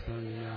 संज्ञा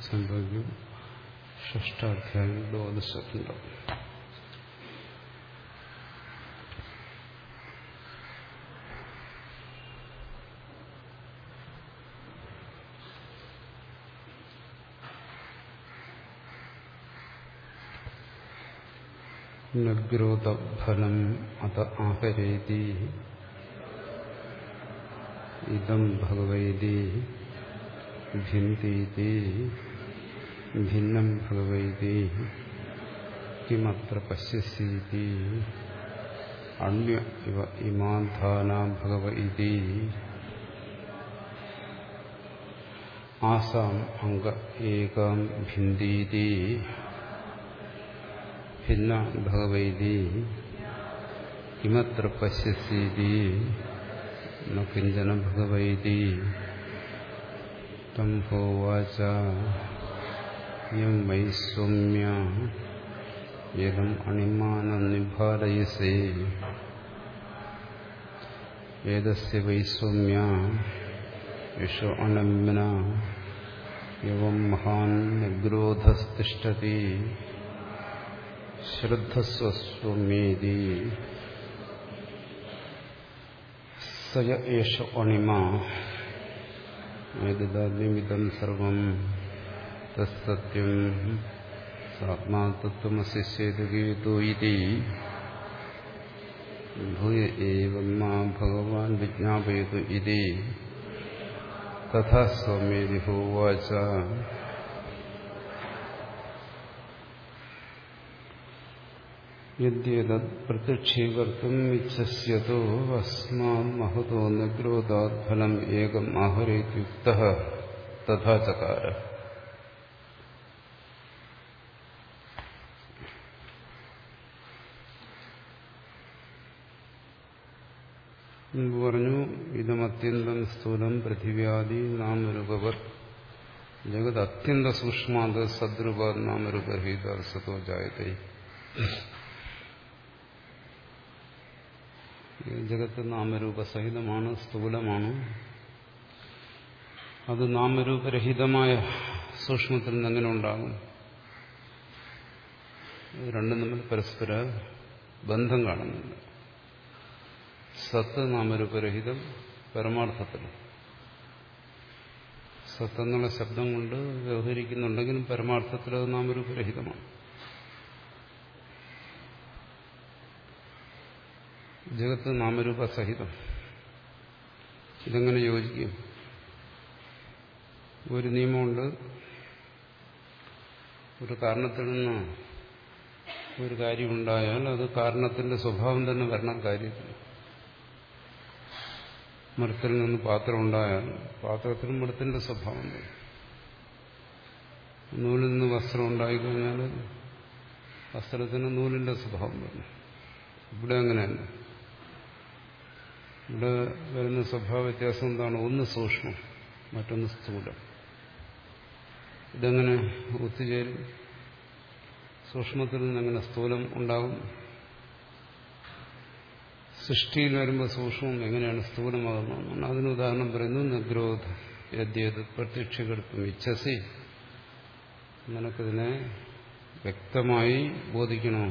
സംഭവ്യം ഷഷ്ടാധ്യായം ദ്വാദശത്തിന്റെ നഗ്രോതഫലം അത ആഹരേതി ഇതം ഭഗവൈതി. ഭിന്ദീതി ഭിന്നം ഭഗവൈതി കിമത്ര പശ്യസീതി അണ്യ ഇവ ഇമാധാന ഭഗവതി ആസാം അംഗ ഏകം ഭിന്ദീതി ഭിന്ന ഭഗവതി കിമത്ര പശ്യസീതി കിഞ്ചന ഭഗവൈതി തം ഹോവാച യം വൈ സൗമ്യ ഏതം അണിമാനനിഭാരയസേ ഏതസ്യ വൈ സൗമ്യ യശോ അണമ്ന യവം മഹാൻ നിഗ്രോധസ്തിഷ്ഠതി ശ്രദ്ധസ്വസ്വമേതി സയ ഏഷ അണിമ ഏതദാദ്യമിതം സർവം തത്സത്യം സാത്മാ തത്വമസിശ്ചേതകേതോ ഇതി ഭൂയ ഏവം മാ ഭഗവാൻ വിജ്ഞാപയതു ഇതി തഥാ സ്വമേതി ഹോവാച യദ്യേതത് പ്രത്യക്ഷീകർത്തും ഇച്ഛസ്യതോ അസ്മാൻ മഹതോ നിഗ്രോധാത് ഫലം ഏകം ആഹരേത്യുക്ത തഥാ ചകാര പറഞ്ഞു ഇതമത്യന്തം സ്ഥൂലം പൃഥിവ്യാദി നാമരൂപവർ ജഗത് അത്യന്ത സൂക്ഷ്മാന്ത സദ്രൂപ നാമരൂപരഹിത സതോ ജായതേ। ജഗത്ത് നാമരൂപസഹിതമാണ് സ്ഥൂലമാണ്. അത് നാമരൂപരഹിതമായ സൂക്ഷ്മത്തിൽ നിന്ന് എങ്ങനെ ഉണ്ടാകും? രണ്ടും തമ്മിൽ പരസ്പര ബന്ധം കാണുന്നുണ്ട്. സത്ത് നാമരൂപരഹിതം പരമാർത്ഥത്തിൽ. സത്തെന്നുള്ള ശബ്ദം കൊണ്ട് വ്യവഹരിക്കുന്നുണ്ടെങ്കിലും പരമാർത്ഥത്തിൽ അത് നാമരൂപരഹിതമാണ്. ജഗത്ത് നാമരൂപ സഹിതം. ഇതെങ്ങനെ യോജിക്കും? ഒരു നിയമമുണ്ട്. ഒരു കാരണത്തിൽ നിന്ന് ഒരു കാര്യമുണ്ടായാൽ അത് കാരണത്തിന്റെ സ്വഭാവം തന്നെ വരണം കാര്യത്തിൽ. മരത്തിൽ നിന്ന് പാത്രം ഉണ്ടായാൽ പാത്രത്തിനും മരത്തിന്റെ സ്വഭാവം വരും. നൂലിൽ നിന്ന് വസ്ത്രം ഉണ്ടായിക്കഴിഞ്ഞാൽ വസ്ത്രത്തിന് നൂലിന്റെ സ്വഭാവം വരണം ഇവിടെ അങ്ങനെയല്ല. ഇവിടെ വരുന്ന സ്വഭാവ വ്യത്യാസം എന്താണ്? ഒന്ന് സൂക്ഷ്മം മറ്റൊന്ന് സ്ഥൂലം. ഇതെങ്ങനെ ഒത്തുചേരും സൂക്ഷ്മത്തിൽ നിന്ന് എങ്ങനെ സ്ഥൂലം ഉണ്ടാകും സൃഷ്ടിയിൽ വരുമ്പോൾ സൂക്ഷ്മം എങ്ങനെയാണ് സ്ഥൂലമാകുന്നതെന്നാണ്. അതിന് ഉദാഹരണം പറയുന്നു നിഗ്രോധ യദ്യത് പ്രത്യക്ഷകെടുത്തും ഇച്ഛസി നിനക്കിതിനെ വ്യക്തമായി ബോധിക്കണോ?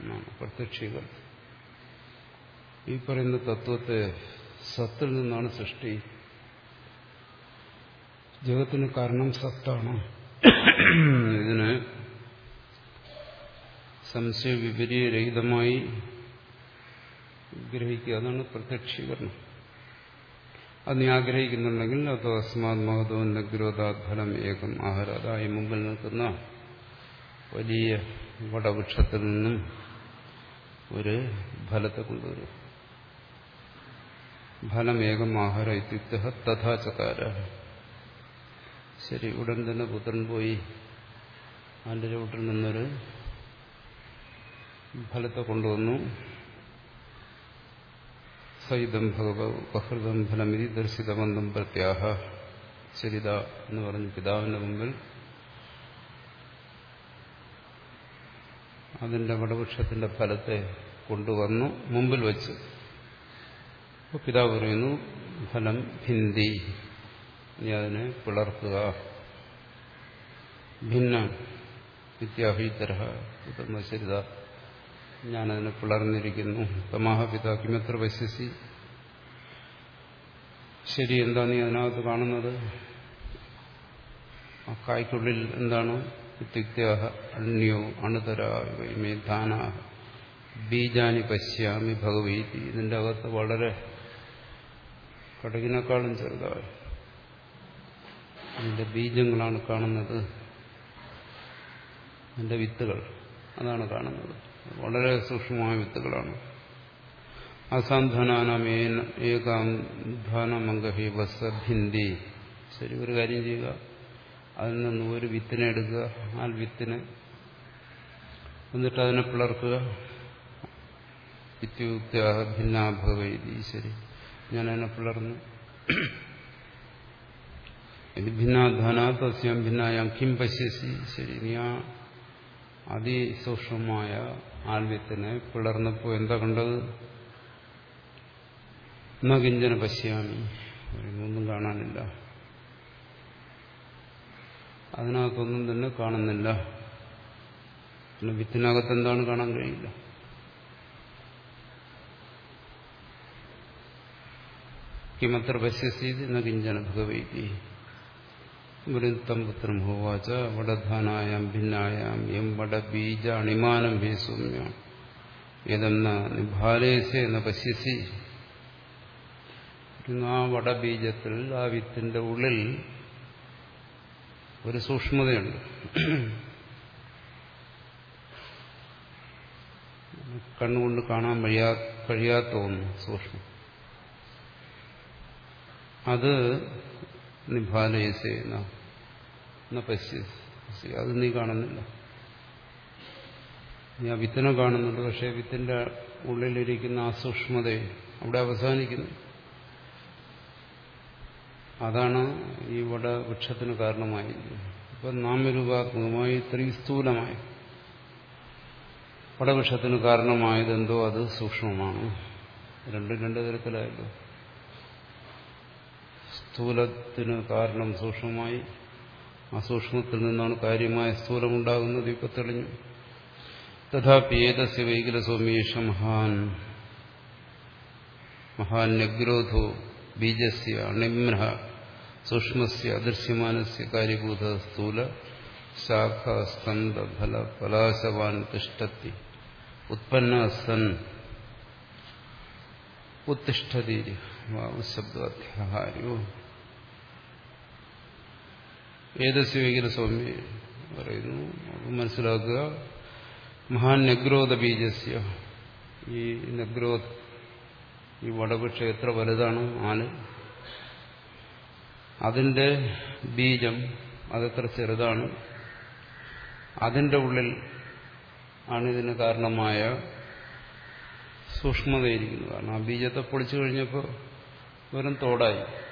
എന്നാണ് ഈ പറയുന്ന തത്വത്തെ സത്തിൽ നിന്നാണ് സൃഷ്ടി. ജഗത്തിന് കാരണം സത്താണ്. ഇതിന് സംശയ വിപരീരഹിതമായി ഗ്രഹിക്കുക അതാണ് പ്രത്യക്ഷീകരണം. അത് നീ ആഗ്രഹിക്കുന്നുണ്ടെങ്കിൽ അത് അസ്മാത് മഹതോ നഗ്രോധാത് ഫലം ഏകം ആഹാരതായി മുമ്പിൽ നിൽക്കുന്ന വലിയ വടവൃക്ഷത്തിൽ നിന്നും ഒരു ഫലത്തെ കൊണ്ടുവരും. ഫലമേകം ആഹാര ഇത്യുക്ത ശരി ഉടൻ തന്നെ പുത്രൻ പോയി. അതിന്റെ ചുവട്ടിൽ നിന്നൊരു ഫലത്തെ കൊണ്ടുവന്നു. സഹിതം ഭഗവഹൃതം ഫലമിതി ദർശിതമന്ദം പ്രത്യാഹ. ശരിത എന്ന് പറഞ്ഞ് പിതാവിന്റെ മുമ്പിൽ അതിന്റെ വടവൃക്ഷത്തിന്റെ ഫലത്തെ കൊണ്ടുവന്നു. മുമ്പിൽ വെച്ച് അപ്പോൾ പിതാവ് പറയുന്നു ഫലം ഹിന്ദി നീ അതിനെ പിളർക്കുക ഭിന്ന വിദ്യാഭീതര ശരിത ഞാനതിനെ പിളർന്നിരിക്കുന്നു. തമാഹ പിതാ കിമത്ര ശരി എന്താ നീ അതിനകത്ത് കാണുന്നത്? ആ കായ്ക്കുള്ളിൽ എന്താണ്? ഇത്യുക്തേഹ അന്യോ അണുതര ബീജാനി പശ്യാമി ഭഗവീതി. ഇതിന്റെ അകത്ത് വളരെ കടകിനേക്കാളും ചെറുതായി. അതിന്റെ ബീജങ്ങളാണ് കാണുന്നത്. അതിന്റെ വിത്തുകൾ അതാണ് കാണുന്നത്. വളരെ സൂക്ഷ്മമായ വിത്തുകളാണ്. അസാന്ധാനാമേന ഏകാം ധാനമംഗഹി വസ ഭിന്തി ശരി ഒരു കാര്യം ചെയ്യുക. അതിൽ നിന്ന് ഒരു വിത്തിനെ എടുക്കുക. ആ വിത്തിനെ എന്നിട്ട് അതിനെ പിളർക്കുക. ഇത്യുക്ത ഭിന്നാഭവൈതി. ശരി. ഞാൻ അതിനെ പിളർന്നു ഇത് തസ്യം തസ്യാം ഭിന്നായാം കിം പശ്യസി. ശരി നീ ആ അതിസൂക്ഷ്മമായ ആൽവ്യത്തിനെ പിളർന്നപ്പോൾ എന്താ കണ്ടത്? നകിഞ്ചന പശ്യാമി. ഒന്നും കാണാനില്ല. അതിനകത്തൊന്നും തന്നെ കാണുന്നില്ല. പിന്നെ വിത്തിനകത്ത് എന്താണ് കാണാൻ കഴിയില്ല? കിമത്ര പശ്യസീത് ഭഗവതി ഗുരുത്തം പുത്രം ഹോവാച വടധാനായാം ഭിന്നായം എം വട ബീജാണിമാനം ഭീ സൗമ്യ ഏതെന്ന നിഭാലേസെ എന്ന പശ്യസി ആ വടബീജത്തിൽ ആ വിത്തിന്റെ ഉള്ളിൽ ഒരു സൂക്ഷ്മതയുണ്ട്. കണ്ണുകൊണ്ട് കാണാൻ കഴിയാ കഴിയാത്ത ഒന്ന് സൂക്ഷ്മം. അത് നിഭാലയസേന പശ്യ അത് നീ കാണുന്നില്ല. നീ ആ വിത്തിനെ കാണുന്നുണ്ട് പക്ഷെ വിത്തിന്റെ ഉള്ളിലിരിക്കുന്ന ആ സൂക്ഷ്മതയെ അവിടെ അവസാനിക്കുന്നു. അതാണ് ഈ വട വൃക്ഷത്തിന് കാരണമായിരിക്കുന്നത് ഇപ്പൊ നാമരൂപാത്മകമായി ഇത്രയും സ്ഥൂലമായി. വടവൃക്ഷത്തിന് കാരണമായതെന്തോ അത് സൂക്ഷ്മമാണ്. രണ്ടും രണ്ടു തരത്തിലായല്ലോ. സ്ഥൂലത്തിന് കാരണം സൂക്ഷ്മമായി. ആ സൂക്ഷ്മത്തിൽ നിന്നാണ് കാര്യമായ സ്ഥൂലമുണ്ടാകുന്നത്. ഇപ്പൊ തെളിഞ്ഞു. തഥാപി ഏതസ്യ വൈകല സൗമ്യേഷ മഹാൻ. നഗ്രോധോ ബീജസ്യ അണിമ്ര സൂക്ഷ്മസ്യ അദൃശ്യമാനസ്യ കാര്യഭൂത സ്ഥൂല ശാഖ സ്കന്ധ ഫല ഫലാശവാൻ തിഷ്ടത്തി ഉത്പന്ന സൻ ഉത്തിഷ്ഠതി ശബ്ദാധ്യാഹാരോ ഏതസ്യ സ്വാമി പറയുന്നു. മനസ്സിലാക്കുക. മഹാൻ നഗ്രോധ ബീജസ്യ. ഈ നഗ്രോധ ഈ വടപക്ഷ എത്ര വലുതാണ്? ആന്. അതിന്റെ ബീജം അതെത്ര ചെറുതാണ്? അതിന്റെ ഉള്ളിൽ ആണ് ഇതിന് കാരണമായ സൂക്ഷ്മതയിരിക്കുന്നത്. കാരണം ആ ബീജത്തെ പൊളിച്ചു കഴിഞ്ഞപ്പോൾ വെറും തോടായി.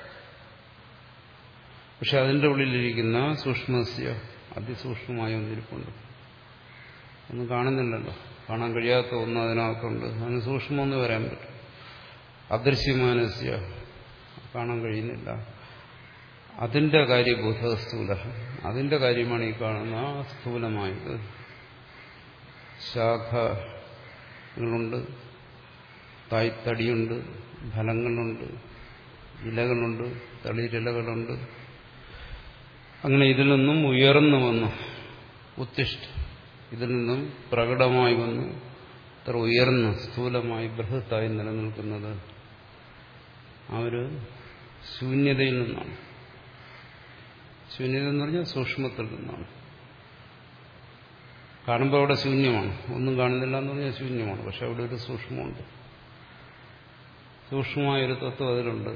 പക്ഷെ അതിന്റെ ഉള്ളിലിരിക്കുന്ന സൂക്ഷ്മസ്യ അതിസൂക്ഷ്മമായ ഒന്നിരിപ്പുണ്ട് ഒന്നും കാണുന്നില്ലല്ലോ. കാണാൻ കഴിയാത്ത ഒന്ന് അതിനകത്തുണ്ട്. അതിന് സൂക്ഷ്മമെന്ന് പറയാൻ പറ്റും. അദൃശ്യമാനസ്യ കാണാൻ കഴിയുന്നില്ല. അതിന്റെ കാര്യബോധ സ്ഥൂല അതിന്റെ കാര്യമാണ് ഈ കാണുന്ന സ്ഥൂലമായത്. ശാഖകളുണ്ട് തായ്തടിയുണ്ട് ഫലങ്ങളുണ്ട് ഇലകളുണ്ട് തളിരിലകളുണ്ട് അങ്ങനെ ഇതിൽ നിന്നും ഉയർന്നു വന്നു. ഉത്തിഷ്ഠ. ഇതിൽ നിന്നും പ്രകടമായി വന്നു. ഇത്ര ഉയർന്ന് സ്ഥൂലമായി ബൃഹത്തായി നിലനിൽക്കുന്നത് ആ ഒരു ശൂന്യതയിൽ നിന്നാണ്. ശൂന്യത എന്ന് പറഞ്ഞാൽ സൂക്ഷ്മത്തിൽ നിന്നാണ്. കാണുമ്പോൾ അവിടെ ശൂന്യമാണ്. ഒന്നും കാണുന്നില്ല എന്ന് പറഞ്ഞാൽ ശൂന്യമാണ്. പക്ഷെ അവിടെ ഒരു സൂക്ഷ്മമുണ്ട്. സൂക്ഷ്മമായൊരു തത്വം അതിലുണ്ട്.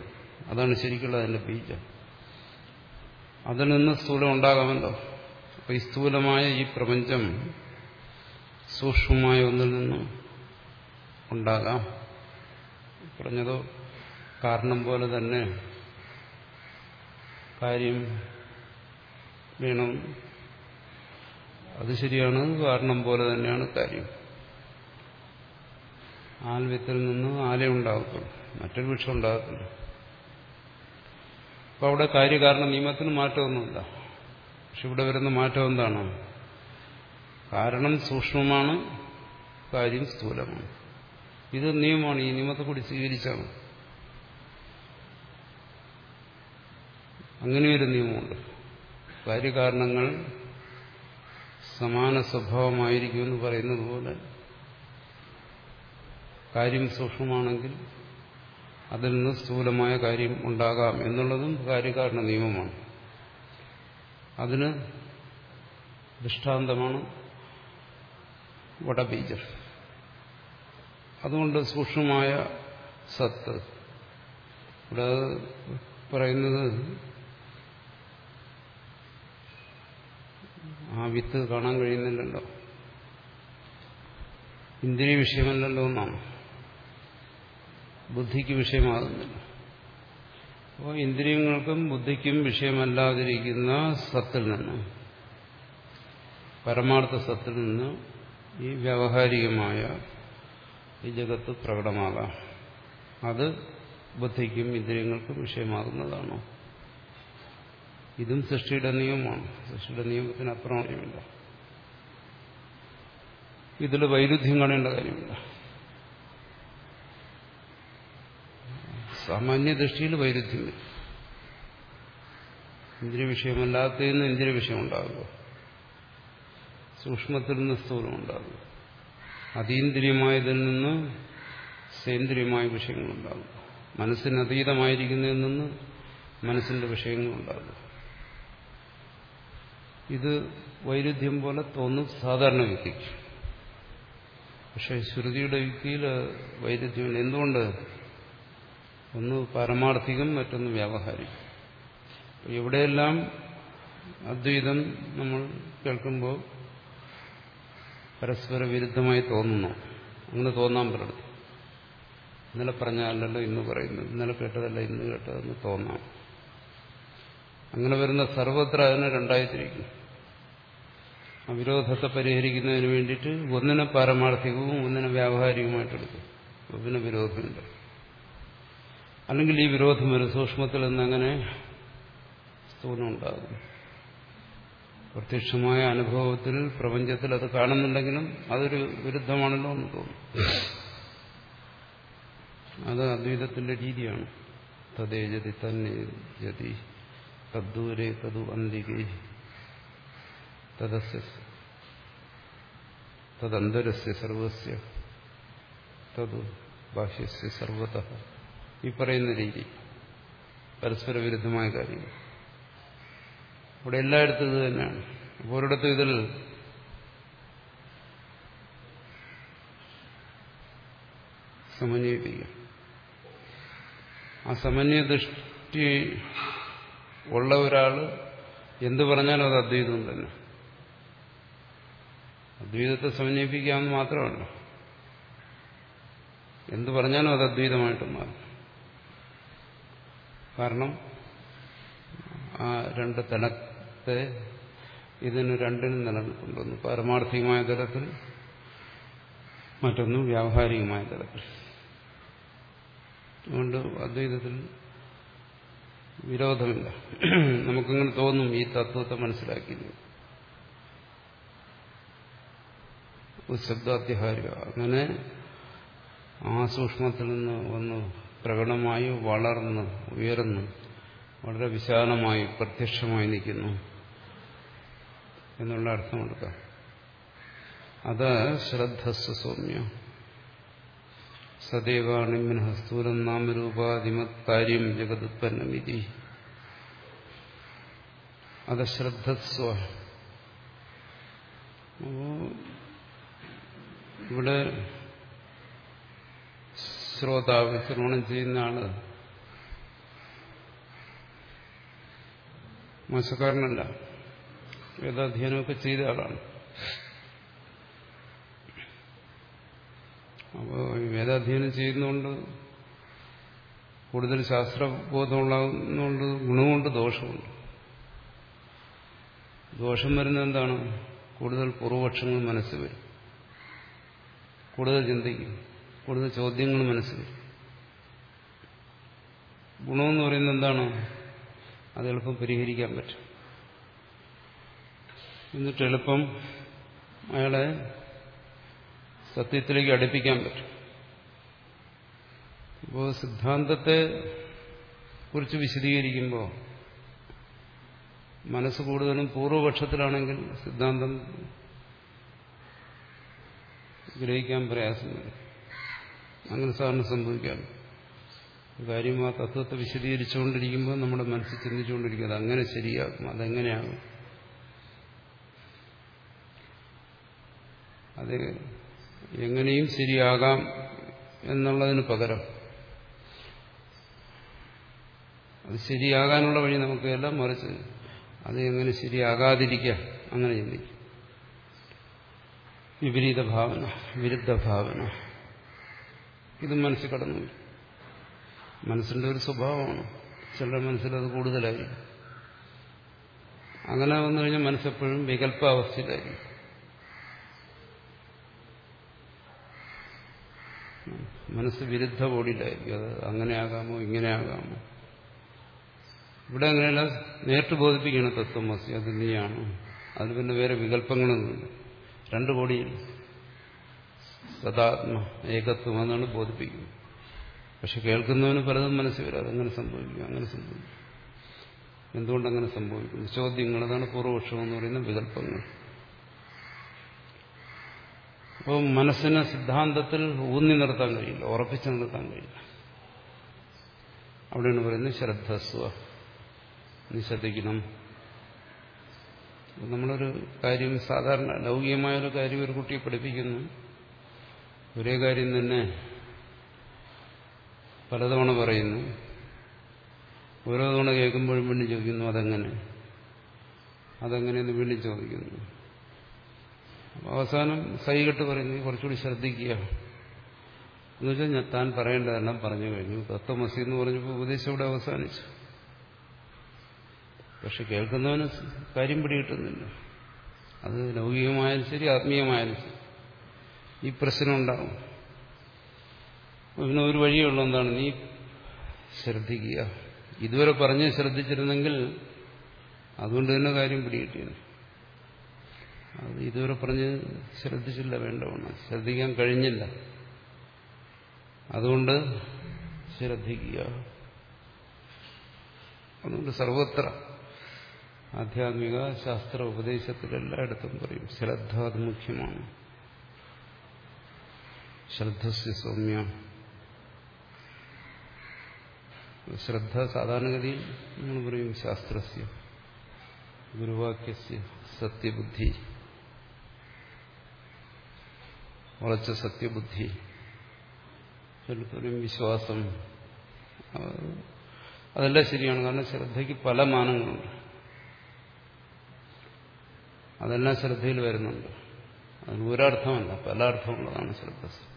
അതാണ് ശരിക്കുള്ള അതിന്റെ ബീജം. അതിൽ നിന്ന് സ്ഥൂലം ഉണ്ടാകാമല്ലോ അപ്പൊ ഈ സ്ഥൂലമായ ഈ പ്രപഞ്ചം സൂക്ഷ്മമായ ഒന്നിൽ നിന്നും ഉണ്ടാകാം. പറഞ്ഞതോ കാരണം പോലെ തന്നെ കാര്യം വേണം. അത് ശരിയാണ് കാരണം പോലെ തന്നെയാണ് കാര്യം. ആൽവ്യത്തിൽ നിന്ന് ആലയുണ്ടാകത്തുള്ളൂ മറ്റൊരു വൃക്ഷം ഉണ്ടാകത്തില്ല. അപ്പൊ അവിടെ കാര്യകാരണ നിയമത്തിന് മാറ്റമൊന്നുമില്ല. പക്ഷെ ഇവിടെ വരുന്ന മാറ്റം എന്താണ്? കാരണം സൂക്ഷ്മമാണ് കാര്യം സ്ഥൂലമാണ്. ഇത് നിയമമാണ് ഈ നിയമത്തെ കൂടി സ്വീകരിച്ചാണ്. അങ്ങനെയൊരു നിയമമുണ്ട്. കാര്യകാരണങ്ങൾ സമാന സ്വഭാവമായിരിക്കുമെന്ന് പറയുന്നത് പോലെ കാര്യം സൂക്ഷ്മമാണെങ്കിൽ അതിൽ നിന്ന് സ്ഥൂലമായ കാര്യം ഉണ്ടാകാം എന്നുള്ളതും കാര്യകാരണ നിയമമാണ്. അതിന് ദൃഷ്ടാന്തമാണ് വടബീജർ. അതുകൊണ്ട് സൂക്ഷ്മമായ സത്ത്. ഇവിടെ പറയുന്നത് ആ വിത്ത് കാണാൻ കഴിയുന്നില്ലല്ലോ. ഇന്ദ്രിയ വിഷയമല്ലല്ലോ എന്നാണ്. ബുദ്ധിക്ക് വിഷയമാകുന്നില്ല. അപ്പോൾ ഇന്ദ്രിയങ്ങൾക്കും ബുദ്ധിക്കും വിഷയമല്ലാതിരിക്കുന്ന സത്തിൽ നിന്ന് പരമാർത്ഥ സത്തിൽ നിന്ന് ഈ വ്യാവഹാരികമായ ഈ ജഗത്ത് പ്രകടമാകാം. അത് ബുദ്ധിക്കും ഇന്ദ്രിയങ്ങൾക്കും വിഷയമാകുന്നതാണോ. ഇതും സൃഷ്ടിയുടെ നിയമമാണ്. സൃഷ്ടിയുടെ നിയമത്തിന് അപ്രമാണമില്ല ഇതിൽ വൈരുദ്ധ്യം കാണേണ്ട കാര്യമില്ല. സാമാന്യ ദൃഷ്ടിയിൽ വൈരുദ്ധ്യം വരും ഇന്ദ്രിയ വിഷയമല്ലാത്തതിന് ഇന്ദ്രിയ വിഷയം ഉണ്ടാകുക സൂക്ഷ്മത്തിൽ നിന്ന് സ്ഥൂലം ഉണ്ടാകുക അതീന്ദ്രിയമായതിൽ നിന്ന് സേന്ദ്രിയമായ വിഷയങ്ങളുണ്ടാകും മനസ്സിന് അതീതമായിരിക്കുന്നതിൽ നിന്ന് മനസ്സിന്റെ വിഷയങ്ങളുണ്ടാകും ഇത് വൈരുദ്ധ്യം പോലെ തോന്നും സാധാരണ വ്യക്തിക്ക്. പക്ഷെ ശ്രുതിയുടെ യുക്തിയിൽ വൈരുദ്ധ്യമില്ല എന്തുകൊണ്ട്? ഒന്ന് പാരമാർത്ഥികം മറ്റൊന്ന് വ്യാവഹാരികം. എവിടെയെല്ലാം അദ്വൈതം നമ്മൾ കേൾക്കുമ്പോൾ പരസ്പര വിരുദ്ധമായി തോന്നുന്നു. അങ്ങനെ തോന്നാൻ പലർത്തും ഇന്നലെ പറഞ്ഞാലല്ലോ ഇന്ന് പറയുന്നു. ഇന്നലെ കേട്ടതല്ല ഇന്ന് കേട്ടതെന്ന് തോന്നാം. അങ്ങനെ വരുന്ന സർവത്ര അതിനെ രണ്ടായിത്തിരിക്കും ആ വിരോധത്തെ പരിഹരിക്കുന്നതിന് വേണ്ടിയിട്ട് ഒന്നിനെ പാരമാർത്ഥികവും ഒന്നിനെ വ്യാവഹാരികവുമായിട്ടെടുക്കും ഒന്നിനെ വിരോധമുണ്ട് അല്ലെങ്കിൽ ഈ വിരോധം ഒരു സൂക്ഷ്മത്തിൽ നിന്നങ്ങനെ സ്ഥൂലമുണ്ടാകും പ്രത്യക്ഷമായ അനുഭവത്തിൽ പ്രപഞ്ചത്തിൽ അത് കാണുന്നുണ്ടെങ്കിലും അതൊരു വിരുദ്ധമാണല്ലോ എന്ന് തോന്നും. അത് അദ്വൈതത്തിന്റെ രീതിയാണ്. തദ്ദേജതി തന്നെ ജതി തദ്ദൂരെ തതു അന്തികെ തദസ്യ തദന്തരസ്യ സർവസ്യ തതു ബാഹ്യസ്യ സർവത ഈ പറയുന്ന രീതി. പരസ്പര വിരുദ്ധമായ കാര്യങ്ങൾ. ഇവിടെ എല്ലായിടത്തും ഇത് തന്നെയാണ്. ഒരിടത്തും ഇതിൽ സമന്വയിപ്പിക്കാം. ആ സമന്വയ ദൃഷ്ടി ഉള്ള ഒരാൾ എന്തു പറഞ്ഞാലും അത് അദ്വൈതം തന്നെ. അദ്വൈതത്തെ സമന്വയിപ്പിക്കാമെന്ന് മാത്രമല്ല. എന്തു പറഞ്ഞാലും അത് അദ്വൈതമായിട്ട് മാറും. കാരണം ആ രണ്ട് തലത്തെ ഇതിന് രണ്ടിനും നിലനിൽക്കുന്നുണ്ടെന്ന് പാരമാർത്ഥികമായ തലത്തിൽ മറ്റൊന്ന് വ്യാവഹാരികമായ തലത്തിൽ. അതുകൊണ്ട് അദ്വൈതത്തിൽ വിരോധമില്ല. നമുക്കിങ്ങനെ തോന്നും ഈ തത്വത്തെ മനസ്സിലാക്കിയത് ശബ്ദാത്യഹാരിക. അങ്ങനെ ആ സൂക്ഷ്മത്തിൽ നിന്ന് ഒന്ന് പ്രകടമായി വളർന്ന് ഉയർന്ന് വളരെ വിശാലമായി പ്രത്യക്ഷമായി നിൽക്കുന്നു എന്നുള്ള അർത്ഥമെടുക്കാം അത് ശ്രദ്ധസ്വ സൗമ്യ. സദൈവാണിമിന ഹസ്തൂലം നാമരൂപാധിമത് കാര്യം ജഗതുത്പന്നമിതി അത് ശ്രദ്ധസ്വ ഇവിടെ ശ്രോതാവ് ശ്രവണം ചെയ്യുന്ന ആൾ. മോശക്കാരനല്ല. വേദാധ്യയനമൊക്കെ ചെയ്ത ആളാണ്. അപ്പോൾ ഈ വേദാധ്യയനം ചെയ്യുന്നതുകൊണ്ട് കൂടുതൽ ശാസ്ത്രബോധമുള്ളതുകൊണ്ട് ഗുണമുണ്ട് ദോഷമുണ്ട്. ദോഷം വരുന്നത് എന്താണ്? കൂടുതൽ പൂർവപക്ഷങ്ങൾ മനസ്സിൽ വരും. കൂടുതൽ ചിന്തിക്കും. കൂടുതൽ ചോദ്യങ്ങൾ മനസ്സിൽ. ഗുണമെന്ന് പറയുന്നത് എന്താണ്? അത് എളുപ്പം പരിഹരിക്കാൻ പറ്റും. എന്നിട്ട് എളുപ്പം അയാളെ സത്യത്തിലേക്ക് അടുപ്പിക്കാൻ പറ്റും. ഇപ്പോൾ സിദ്ധാന്തത്തെ കുറിച്ച് വിശദീകരിക്കുമ്പോൾ മനസ്സ് കൂടുതലും പൂർവപക്ഷത്തിലാണെങ്കിൽ സിദ്ധാന്തം ഗ്രഹിക്കാൻ പ്രയാസം വരും അങ്ങനെ സാറിന് സംഭവിക്കാം. കാര്യം ആ തത്വത്തെ വിശദീകരിച്ചുകൊണ്ടിരിക്കുമ്പോൾ നമ്മുടെ മനസ്സിൽ ചിന്തിച്ചുകൊണ്ടിരിക്കും അത് അങ്ങനെ ശരിയാകും അതെങ്ങനെയാകും. അത് എങ്ങനെയും ശരിയാകാം എന്നുള്ളതിന് പകരം അത് ശരിയാകാനുള്ള വഴി നമുക്ക് എല്ലാം മറിച്ച് അത് എങ്ങനെ ശരിയാകാതിരിക്കാം അങ്ങനെ ചിന്തിക്കും. വിപരീത ഭാവന വിരുദ്ധ ഭാവന. ഇത് മനസ്സിൽ കടന്നു മനസ്സിന്റെ ഒരു സ്വഭാവമാണ്. ചിലരുടെ മനസ്സിലത് കൂടുതലായി അങ്ങനെ വന്നു കഴിഞ്ഞാൽ മനസ്സെപ്പോഴും വികല്പാവസ്ഥയിലായിരിക്കും മനസ്സ് വിരുദ്ധ ബോഡിയിലായിരിക്കും. അത് അങ്ങനെയാകാമോ ഇങ്ങനെയാകാമോ ഇവിടെ അങ്ങനെയല്ല നേരിട്ട് ബോധിപ്പിക്കണം തത്വമസി അത് നീയാണ്. അതിൽ പിന്നെ വേറെ വികല്പങ്ങളൊന്നുമില്ല രണ്ട് കോടിയിൽ സദാത്മ ഏകത്വം എന്നാണ് ബോധിപ്പിക്കുന്നത്. പക്ഷെ കേൾക്കുന്നവന് പലതും മനസ്സിൽ വരാതെ അങ്ങനെ സംഭവിക്കും അങ്ങനെ സംഭവിക്കും. എന്തുകൊണ്ടങ്ങനെ സംഭവിക്കുന്നു ചോദ്യങ്ങൾ അതാണ് പൂർവപക്ഷം എന്ന് പറയുന്ന വികല്പങ്ങൾ. അപ്പോൾ മനസ്സിനെ സിദ്ധാന്തത്തിൽ ഊന്നി നിർത്താൻ കഴിയില്ല ഉറപ്പിച്ചു നിർത്താൻ കഴിയില്ല. അവിടെയാണ് പറയുന്നത് ശ്രദ്ധസ്വ നീ ശ്രദ്ധിക്കണം നമ്മളൊരു കാര്യം സാധാരണ ലൗകികമായൊരു കാര്യം ഒരു കുട്ടിയെ പഠിപ്പിക്കുന്നു. ഒരേ കാര്യം തന്നെ പലതവണ പറയുന്നു. ഓരോ തവണ കേൾക്കുമ്പോഴും വീണ്ടും ചോദിക്കുന്നു അതെങ്ങനെ? അതെങ്ങനെയെന്ന് വീണ്ടും ചോദിക്കുന്നു. അവസാനം കൈകെട്ട് പറയുന്നു കുറച്ചുകൂടി ശ്രദ്ധിക്കുക. എന്നുവെച്ചാൽ ഞാൻ താൻ പറയേണ്ടതെല്ലാം പറഞ്ഞു കഴിഞ്ഞു. തത്വമസി എന്ന് പറഞ്ഞപ്പോൾ ഉപദേശം ഇവിടെ അവസാനിച്ചു. പക്ഷെ കേൾക്കുന്നവന് കാര്യം പിടികിട്ടുന്നില്ല. അത് ലൗകികമായാലും ശരി ആത്മീയമായാലും ശരി. ഈ പ്രശ്നം ഉണ്ടാവും. പിന്നെ ഒരു വഴിയുള്ള എന്താണ്? നീ ശ്രദ്ധിക്കുക. ഇതുവരെ പറഞ്ഞ് ശ്രദ്ധിച്ചിരുന്നെങ്കിൽ അതുകൊണ്ട് തന്നെ കാര്യം പിടികിട്ടിയിരുന്നു അത് ഇതുവരെ പറഞ്ഞ് ശ്രദ്ധിച്ചില്ല വേണ്ടവണ്ണം ശ്രദ്ധിക്കാൻ കഴിഞ്ഞില്ല. അതുകൊണ്ട് ശ്രദ്ധിക്കുക. അതുകൊണ്ട് സർവത്ര ആധ്യാത്മിക ശാസ്ത്ര ഉപദേശത്തിലെല്ലായിടത്തും പറയും ശ്രദ്ധ അത് മുഖ്യമാണ്. ശ്രദ്ധസ്യ സൗമ്യ. ശ്രദ്ധ സാധാരണഗതിയിൽ നമ്മൾ പറയും ശാസ്ത്രസ്യ ഗുരുവാക്യസ്യ സത്യബുദ്ധി. ഉറച്ച സത്യബുദ്ധി. ചിലപ്പോഴും വിശ്വാസം. അതെല്ലാം ശരിയാണ്. കാരണം ശ്രദ്ധയ്ക്ക് പല മാനങ്ങളുണ്ട്. അതെല്ലാം ശ്രദ്ധയിൽ വരുന്നുണ്ട്. അതിന് ഒരർത്ഥമല്ല. പല അർത്ഥമുള്ളതാണ് ശ്രദ്ധ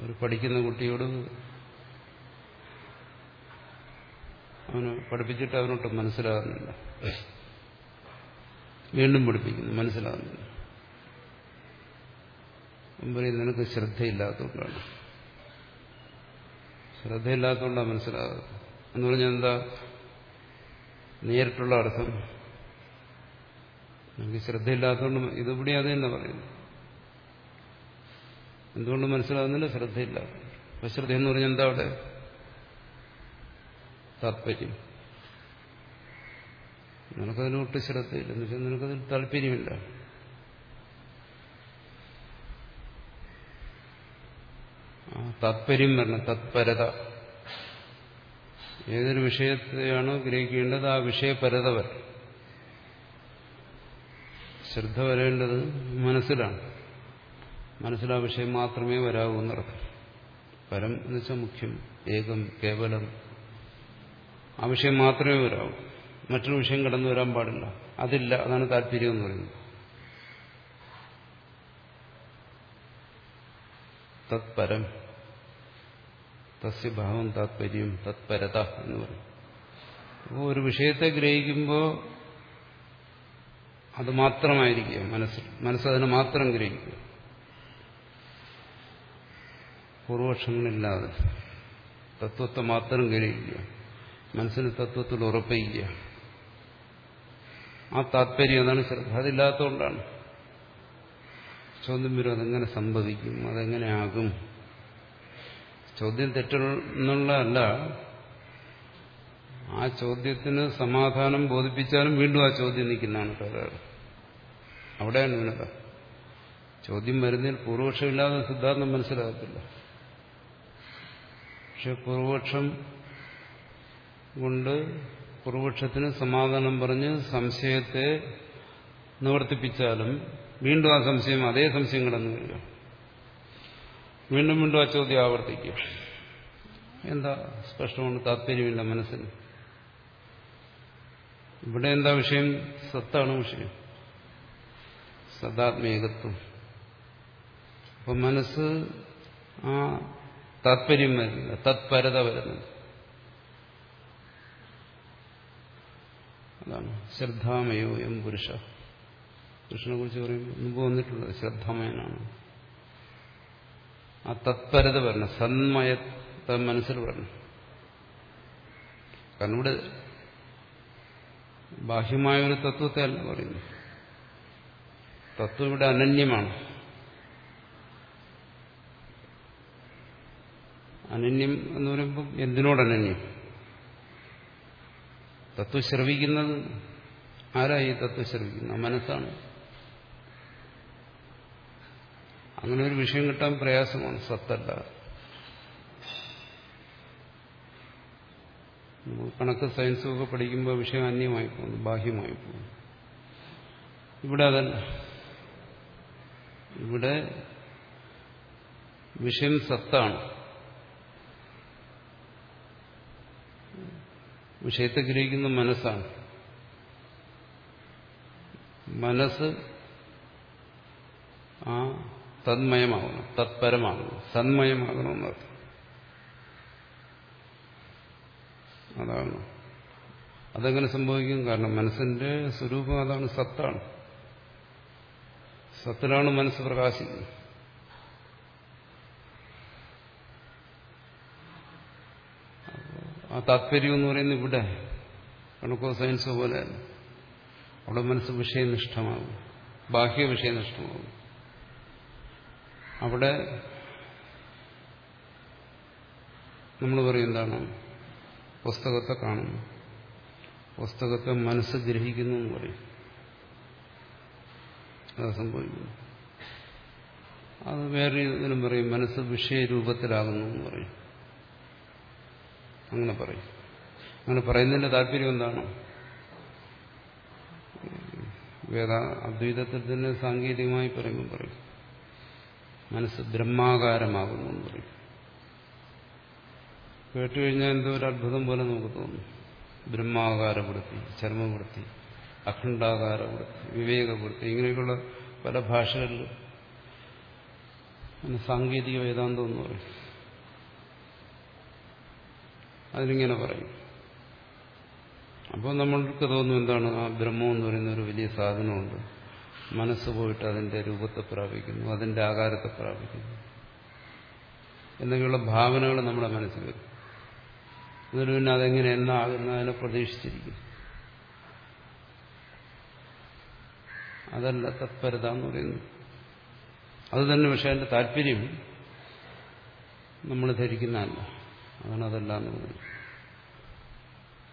ഒരു പഠിക്കുന്ന കുട്ടിയോട് അവന് പഠിപ്പിച്ചിട്ട് അവനോട്ട് മനസ്സിലാകുന്നില്ല. വീണ്ടും പഠിപ്പിക്കുന്നു മനസ്സിലാകുന്നില്ല. നിനക്ക് ശ്രദ്ധയില്ലാത്തതുകൊണ്ടാണ്. ശ്രദ്ധയില്ലാത്തതുകൊണ്ടാണ് മനസ്സിലാകുന്നത്. എന്ന് പറഞ്ഞാൽ എന്താ? നേരിട്ടുള്ള അർത്ഥം. നിനക്ക് ശ്രദ്ധയില്ലാത്തതുകൊണ്ട് ഇതുപടി അത് തന്നെ പറയുന്നു. എന്തുകൊണ്ട് മനസ്സിലാകുന്നില്ല ശ്രദ്ധയില്ല. അപ്പൊ ശ്രദ്ധ എന്ന് പറഞ്ഞാൽ എന്താ അവിടെ? താത്പര്യം. നിനക്കതിന് ഒട്ടും ശ്രദ്ധയില്ല. എന്ന് വെച്ചാൽ നിനക്കതിൽ താല്പര്യമില്ല. താത്പര്യം വരണം തത്പരത. ഏതൊരു വിഷയത്തെയാണോ ഗ്രഹിക്കേണ്ടത് ആ വിഷയപരത വരണം ശ്രദ്ധ വരേണ്ടത് മനസ്സിലാണ്. മനസ്സിൽ ആ വിഷയം മാത്രമേ വരാവൂ എന്നർത്ഥം. പരം എന്ന് വെച്ചാൽ മുഖ്യം ഏകം കേവലം. ആ വിഷയം മാത്രമേ വരാവൂ. മറ്റൊരു വിഷയം കടന്നു വരാൻ പാടില്ല. അതില്ല അതാണ് താല്പര്യം എന്ന് പറയുന്നത്. തത്പരം. തസ്യഭാവം താത്പര്യം തത്പരത എന്ന് പറയും. അപ്പോൾ ഒരു വിഷയത്തെ ഗ്രഹിക്കുമ്പോൾ അത് മാത്രമായിരിക്കുക മനസ്സിൽ മനസ്സതിനെ മാത്രം ഗ്രഹിക്കുക. പൂർവപക്ഷങ്ങളില്ലാതെ തത്വത്തെ മാത്രം ഗ്രഹിക്കുക മനസ്സിന് തത്വത്തിൽ ഉറപ്പിക്കുക ആ താത്പര്യം അതാണ് ശ്രദ്ധ അതില്ലാത്തതുകൊണ്ടാണ്. ചോദ്യം വരും അതെങ്ങനെ സംഭവിക്കും അതെങ്ങനെ ആകും? ചോദ്യം തെറ്റെന്നുള്ളതല്ല ആ ചോദ്യത്തിന് സമാധാനം ബോധിപ്പിച്ചാലും വീണ്ടും ആ ചോദ്യം നിൽക്കുന്നതാണ് തകരാറ് അവിടെയാണ് വിനത ചോദ്യം വരുന്നതിൽ പൂർവക്ഷമില്ലാതെ സിദ്ധാന്തം മനസ്സിലാകത്തില്ല. പക്ഷെ പൂർവപക്ഷം കൊണ്ട് പൂർവപക്ഷത്തിന് സമാധാനം പറഞ്ഞ് സംശയത്തെ നിവർത്തിപ്പിച്ചാലും വീണ്ടും ആ സംശയം അതേ സംശയം കടന്നു വരിക. വീണ്ടും വീണ്ടും ആ ചോദ്യം ആവർത്തിക്കും. എന്താ സ്പഷ്ടമാണ് താല്പര്യമില്ല മനസ്സിന്. ഇവിടെ എന്താ വിഷയം? സത്താണ് വിഷയം. സദാത്മേകത്വം. അപ്പൊ മനസ്സ് ആ താത്പര്യം വരുന്നില്ല തത്പരത വരുന്നത്. അതാണ്. ശ്രദ്ധാമയോ എം പുരുഷ. പുരുഷനെ കുറിച്ച് പറയുമ്പോൾ മുമ്പ് വന്നിട്ടുള്ളത് ശ്രദ്ധാമയനാണ്. ആ തത്പരത വരണം സന്മയത്തെ മനസ്സിൽ വരണം. കാരണം ഇവിടെ ബാഹ്യമായ ഒരു തത്വത്തെ അല്ല പറയുന്നു തത്വം ഇവിടെ അനന്യമാണ്. അനന്യം എന്ന് പറയുമ്പോൾ എന്തിനോട് അനന്യം തത്വം ശ്രവിക്കുന്നത് ആരായി തത്വം ശ്രവിക്കുന്നത് മനസ്സാണ്. അങ്ങനെ ഒരു വിഷയം കിട്ടാൻ പ്രയാസമാണ് സത്തല്ല. കണക്ക് സയൻസും ഒക്കെ പഠിക്കുമ്പോൾ വിഷയം അന്യമായി പോകുന്നു ബാഹ്യമായി പോകുന്നു. ഇവിടെ അതല്ല. ഇവിടെ വിഷയം സത്താണ്. വിഷയത്തെ ഗ്രഹിക്കുന്ന മനസ്സാണ്. മനസ്സ് ആ തന്മയമാകണം തത്പരമാകണം സന്മയമാകണമെന്നർത്ഥം അതാണ്. അതെങ്ങനെ സംഭവിക്കും? കാരണം മനസ്സിന്റെ സ്വരൂപം അതാണ് സത്താണ്. സത്തിലാണ് മനസ്സ് പ്രകാശിക്കുന്നത്. ആ താത്പര്യം എന്ന് പറയുന്നത് ഇവിടെ. കണക്കോ സയൻസ് പോലെ അവിടെ മനസ്സ് വിഷയനിഷ്ഠമാകും ബാഹ്യ വിഷയനിഷ്ഠമാകും അവിടെ നമ്മൾ പറയും എന്താണ്? പുസ്തകത്തെ കാണുന്നു. പുസ്തകത്തെ മനസ്സ് ഗ്രഹിക്കുന്നു എന്ന് പറയും. അത് സംഭവിക്കുന്നു അത് വേറെ ഇതിനും പറയും മനസ്സ് വിഷയരൂപത്തിലാകുന്നു എന്ന് പറയും. അങ്ങനെ പറയും. അങ്ങനെ പറയുന്നതിന്റെ താല്പര്യം എന്താണ്? വേദ അദ്വൈതത്തിൽ തന്നെ സാങ്കേതികമായി പറയുമ്പോൾ പറയും. മനസ്സ് ബ്രഹ്മാകാരമാകുന്നു എന്ന് പറയും. കേട്ടുകഴിഞ്ഞാൽ എന്തോ ഒരു അത്ഭുതം പോലെ നമുക്ക് തോന്നും. ബ്രഹ്മാകാരപ്പെടുത്തി ചർമ്മപ്പെടുത്തി അഖണ്ഡാകാരപ്പെടുത്തി വിവേകപ്പെടുത്തി ഇങ്ങനെയൊക്കെയുള്ള പല ഭാഷകളിൽ സാങ്കേതിക വേദാന്തം എന്ന് പറയും. അതിലിങ്ങനെ പറയും. അപ്പോൾ നമ്മൾക്ക് തോന്നും എന്താണ്? ആ ബ്രഹ്മം എന്ന് പറയുന്ന ഒരു വലിയ സാധനമുണ്ട്. മനസ്സ് പോയിട്ട് അതിന്റെ രൂപത്തെ പ്രാപിക്കുന്നു അതിന്റെ ആകാരത്തെ പ്രാപിക്കുന്നു. എന്നൊക്കെയുള്ള ഭാവനകൾ നമ്മുടെ മനസ്സിൽ വരും. എന്നിട്ട് പിന്നെ അതെങ്ങനെ എന്നാകുന്നതിനെ പ്രതീക്ഷിച്ചിരിക്കും അതല്ല തത്പരത എന്ന് പറയുന്നത്. അത് തന്നെ പക്ഷെ അതിന്റെ താല്പര്യം നമ്മൾ ധരിക്കുന്നതല്ല. അതാണ് അതല്ല എന്ന്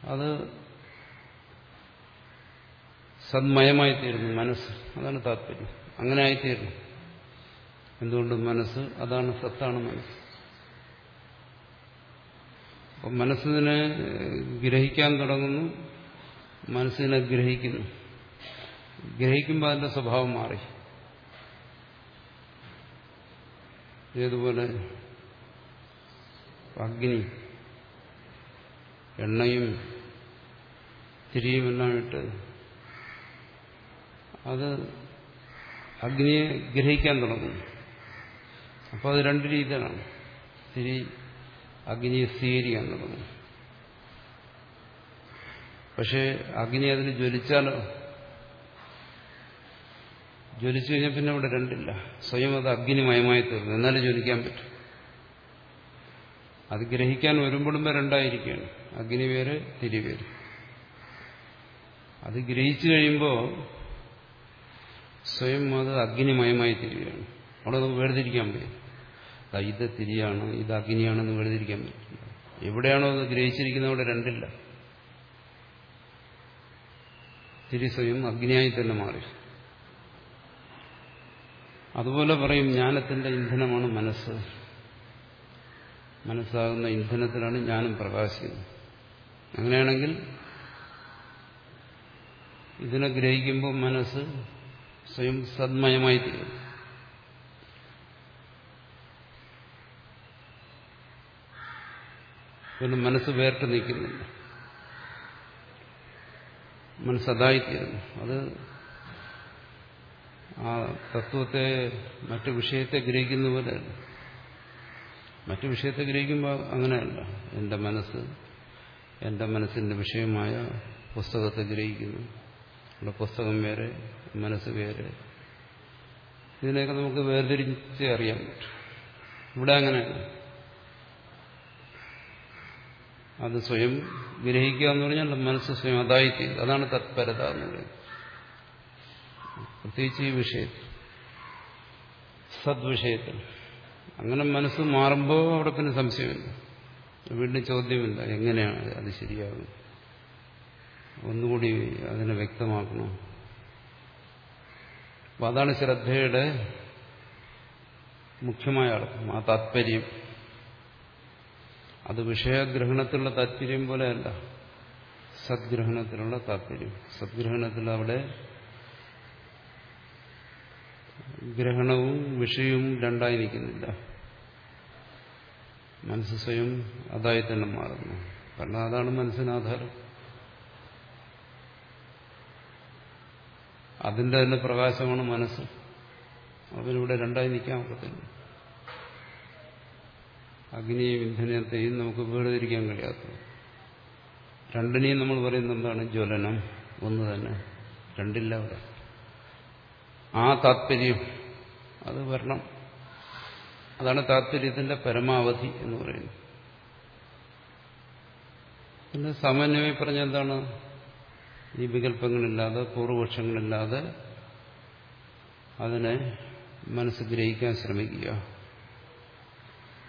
അത് സന്മയമായി തീരുന്നു മനസ്സ്. അതാണ് താല്പര്യം അങ്ങനെ ആയിത്തീരുന്നു എന്തുകൊണ്ട് മനസ്സ് അതാണ് സത്താണ് മനസ്സ്. അപ്പം മനസ്സിനെ ഗ്രഹിക്കാൻ തുടങ്ങുന്നു മനസ്സിനെ ഗ്രഹിക്കുന്നു. ഗ്രഹിക്കുമ്പോൾ അതിന്റെ സ്വഭാവം മാറി. ഏതുപോലെ അഗ്നി എണ്ണയും തിരിയുമെല്ലാം ഇട്ട് അത് അഗ്നിയെ ഗ്രഹിക്കാൻ തുടങ്ങുന്നു അപ്പോൾ അത് രണ്ട് രീതിയിലാണ്. തിരി അഗ്നിയെ സ്വീകരിക്കാൻ തുടങ്ങും. പക്ഷേ അഗ്നി അതിൽ ജ്വലിച്ചാലോ? ജ്വലിച്ചു കഴിഞ്ഞാൽ പിന്നെ അവിടെ രണ്ടില്ല. സ്വയം അത് അഗ്നിമയമായി തീർന്നു. എന്നാലും ജ്വലിക്കാൻ പറ്റും. അത് ഗ്രഹിക്കാൻ വരുമ്പോഴും രണ്ടായിരിക്കുകയാണ് അഗ്നി വേര് തിരി വേര് അത് ഗ്രഹിച്ചു കഴിയുമ്പോൾ സ്വയം അത് അഗ്നിമയമായി തിരികയാണ് അവിടെ നമുക്ക് വേർതിരിക്കാൻ പറ്റും. ഇത് തിരിയാണ് ഇത് അഗ്നിയാണെന്ന് വേർതിരിക്കാൻ പറ്റില്ല. എവിടെയാണോ അത് ഗ്രഹിച്ചിരിക്കുന്നത് അവിടെ രണ്ടില്ല. തിരി സ്വയം അഗ്നിയായി തന്നെ മാറി. അതുപോലെ പറയും ജ്ഞാനത്തിന്റെ ഇന്ധനമാണ് മനസ്സ്. മനസ്സാകുന്ന ഇന്ധനത്തിലാണ് ജ്ഞാനം പ്രകാശിക്കുന്നത്. അങ്ങനെയാണെങ്കിൽ ഇതിനെ ഗ്രഹിക്കുമ്പോൾ മനസ്സ് സ്വയം സന്മയമായി തീരും. പിന്നെ മനസ്സ് വേറിട്ട് നിൽക്കുന്നില്ല. മനസ്സതായിത്തീരുന്നു അത് ആ തത്വത്തെ മറ്റു വിഷയത്തെ ഗ്രഹിക്കുന്ന പോലെയല്ല മറ്റു വിഷയത്തെ ഗ്രഹിക്കുമ്പോൾ അങ്ങനെയല്ല. എന്റെ മനസ്സ് എന്റെ മനസ്സിന്റെ വിഷയമായ പുസ്തകത്തെ ഗ്രഹിക്കുന്നു. അവിടെ പുസ്തകം വേറെ മനസ്സ് വേറെ. ഇതിനെയൊക്കെ നമുക്ക് വേർതിരിച്ച് അറിയാൻ പറ്റും. ഇവിടെ അങ്ങനെ അത് സ്വയം ഗ്രഹിക്കുക എന്ന് പറഞ്ഞാൽ മനസ്സ് സ്വയം അതായി ചെയ്ത് അതാണ് തത്പരത എന്ന് പറയുന്നത്. പ്രത്യേകിച്ച് ഈ വിഷയത്തിൽ സദ്വിഷയത്തിൽ. അങ്ങനെ മനസ്സ് മാറുമ്പോൾ അവിടെ പിന്നെ സംശയമില്ല. വീണ്ടും ചോദ്യമില്ല. എങ്ങനെയാണ് അത് ശരിയാകും ഒന്നുകൂടി അതിനെ വ്യക്തമാക്കണം. അപ്പം അതാണ് ശ്രദ്ധയുടെ മുഖ്യമായ അർത്ഥം ആ താത്പര്യം. അത് വിഷയഗ്രഹണത്തിലുള്ള താത്പര്യം പോലെയല്ല. സദ്ഗ്രഹണത്തിലുള്ള താത്പര്യം. സദ്ഗ്രഹണത്തിൽ അവിടെ ഗ്രഹണവും വിഷയവും രണ്ടായി നിൽക്കുന്നില്ല. മനസ്സ് സ്വയം അതായി തന്നെ മാറുന്നു. കാരണം അതാണ് മനസ്സിന് ആധാരം അതിന്റെ തന്നെ പ്രകാശമാണ് മനസ്സ്. അവരിവിടെ രണ്ടായി നിൽക്കാൻ പറ്റത്തില്ല അഗ്നിയും ഇന്ധനത്തെയും നമുക്ക് വേർതിരിക്കാൻ കഴിയാത്തത്. രണ്ടിനെയും നമ്മൾ പറയുന്നത് എന്താണ്? ജ്വലനം. ഒന്ന് തന്നെ. രണ്ടില്ല അവിടെ. ആ താത്പര്യം. അത് വരണം. അതാണ് താത്പര്യത്തിന്റെ പരമാവധി എന്ന് പറയുന്നത്. പിന്നെ സമന്വയം പറഞ്ഞ എന്താണ്? ഈ വികല്പങ്ങളില്ലാതെ പൂർവപക്ഷങ്ങളില്ലാതെ അതിനെ മനസ്സ് ഗ്രഹിക്കാൻ ശ്രമിക്കുക.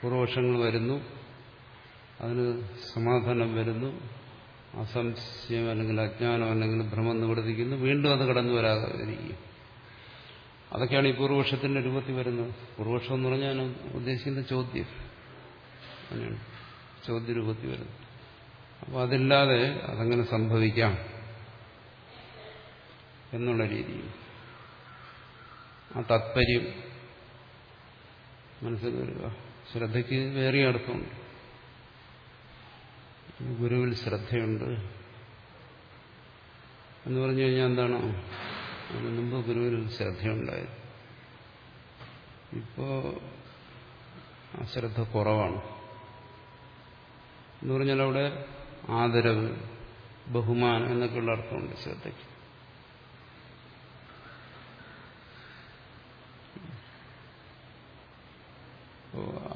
പൂർവപക്ഷങ്ങൾ വരുന്നു അതിന് സമാധാനം വരുന്നു അസംശയം അല്ലെങ്കിൽ അജ്ഞാനം അല്ലെങ്കിൽ ഭ്രമം നിവർത്തിക്കുന്നു വീണ്ടും അത് കടന്നു വരാതെ ഇരിക്കും അതൊക്കെയാണ് ഈ പൂർവപക്ഷത്തിന്റെ രൂപത്തിൽ വരുന്നത്. പൂർവപക്ഷം എന്ന് പറഞ്ഞാൽ ഞാൻ ഉദ്ദേശിക്കുന്ന ചോദ്യം. അങ്ങനെയാണ് ചോദ്യരൂപത്തിൽ വരുന്നത്. അപ്പോൾ അതില്ലാതെ അതങ്ങനെ സംഭവിക്കാം എന്നുള്ള രീതിയിൽ. ആ താത്പര്യം മനസ്സിൽ വരിക. ശ്രദ്ധയ്ക്ക് വേറെ അർത്ഥമുണ്ട് ഗുരുവിൽ ശ്രദ്ധയുണ്ട്. എന്ന് പറഞ്ഞു കഴിഞ്ഞാൽ എന്താണ്? അതിനു മുമ്പ് ഗുരുവിൽ ശ്രദ്ധയുണ്ടായിരുന്നു. ഇപ്പോ അശ്രദ്ധ കുറവാണ്. എന്ന് പറഞ്ഞാൽ അവിടെ ആദരവ് ബഹുമാനം എന്നൊക്കെയുള്ള അർത്ഥമുണ്ട് ശ്രദ്ധയ്ക്ക്.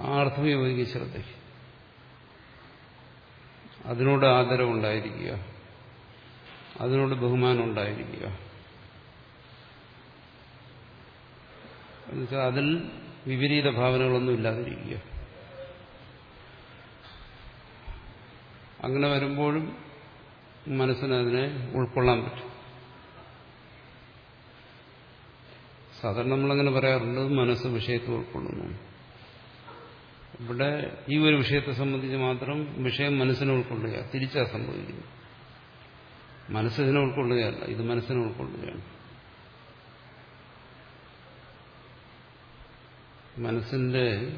ആ അർത്ഥം യോജിക്കും ശ്രദ്ധയ്ക്ക്. അതിനോട് ആദരവുണ്ടായിരിക്കുക. അതിനോട് ബഹുമാനം ഉണ്ടായിരിക്കുക. എന്നുവെച്ചാൽ അതിൽ വിപരീത ഭാവനകളൊന്നും ഇല്ലാതിരിക്കുക. അങ്ങനെ വരുമ്പോഴും മനസ്സിനതിനെ ഉൾക്കൊള്ളാൻ പറ്റും. സാധാരണ നമ്മളങ്ങനെ പറയാറുണ്ട് മനസ്സ് വിഷയത്തെ ഉൾക്കൊള്ളുന്നു. ഇവിടെ ഈ ഒരു വിഷയത്തെ സംബന്ധിച്ച് മാത്രം വിഷയം മനസ്സിനെ ഉൾക്കൊള്ളുക തിരിച്ചാ സംഭവിക്കുന്നു മനസ്സിനെ ഉൾക്കൊള്ളുകയല്ല ഇത് മനസ്സിനെ ഉൾക്കൊള്ളുകയാണ്. മനസ്സിന്റെ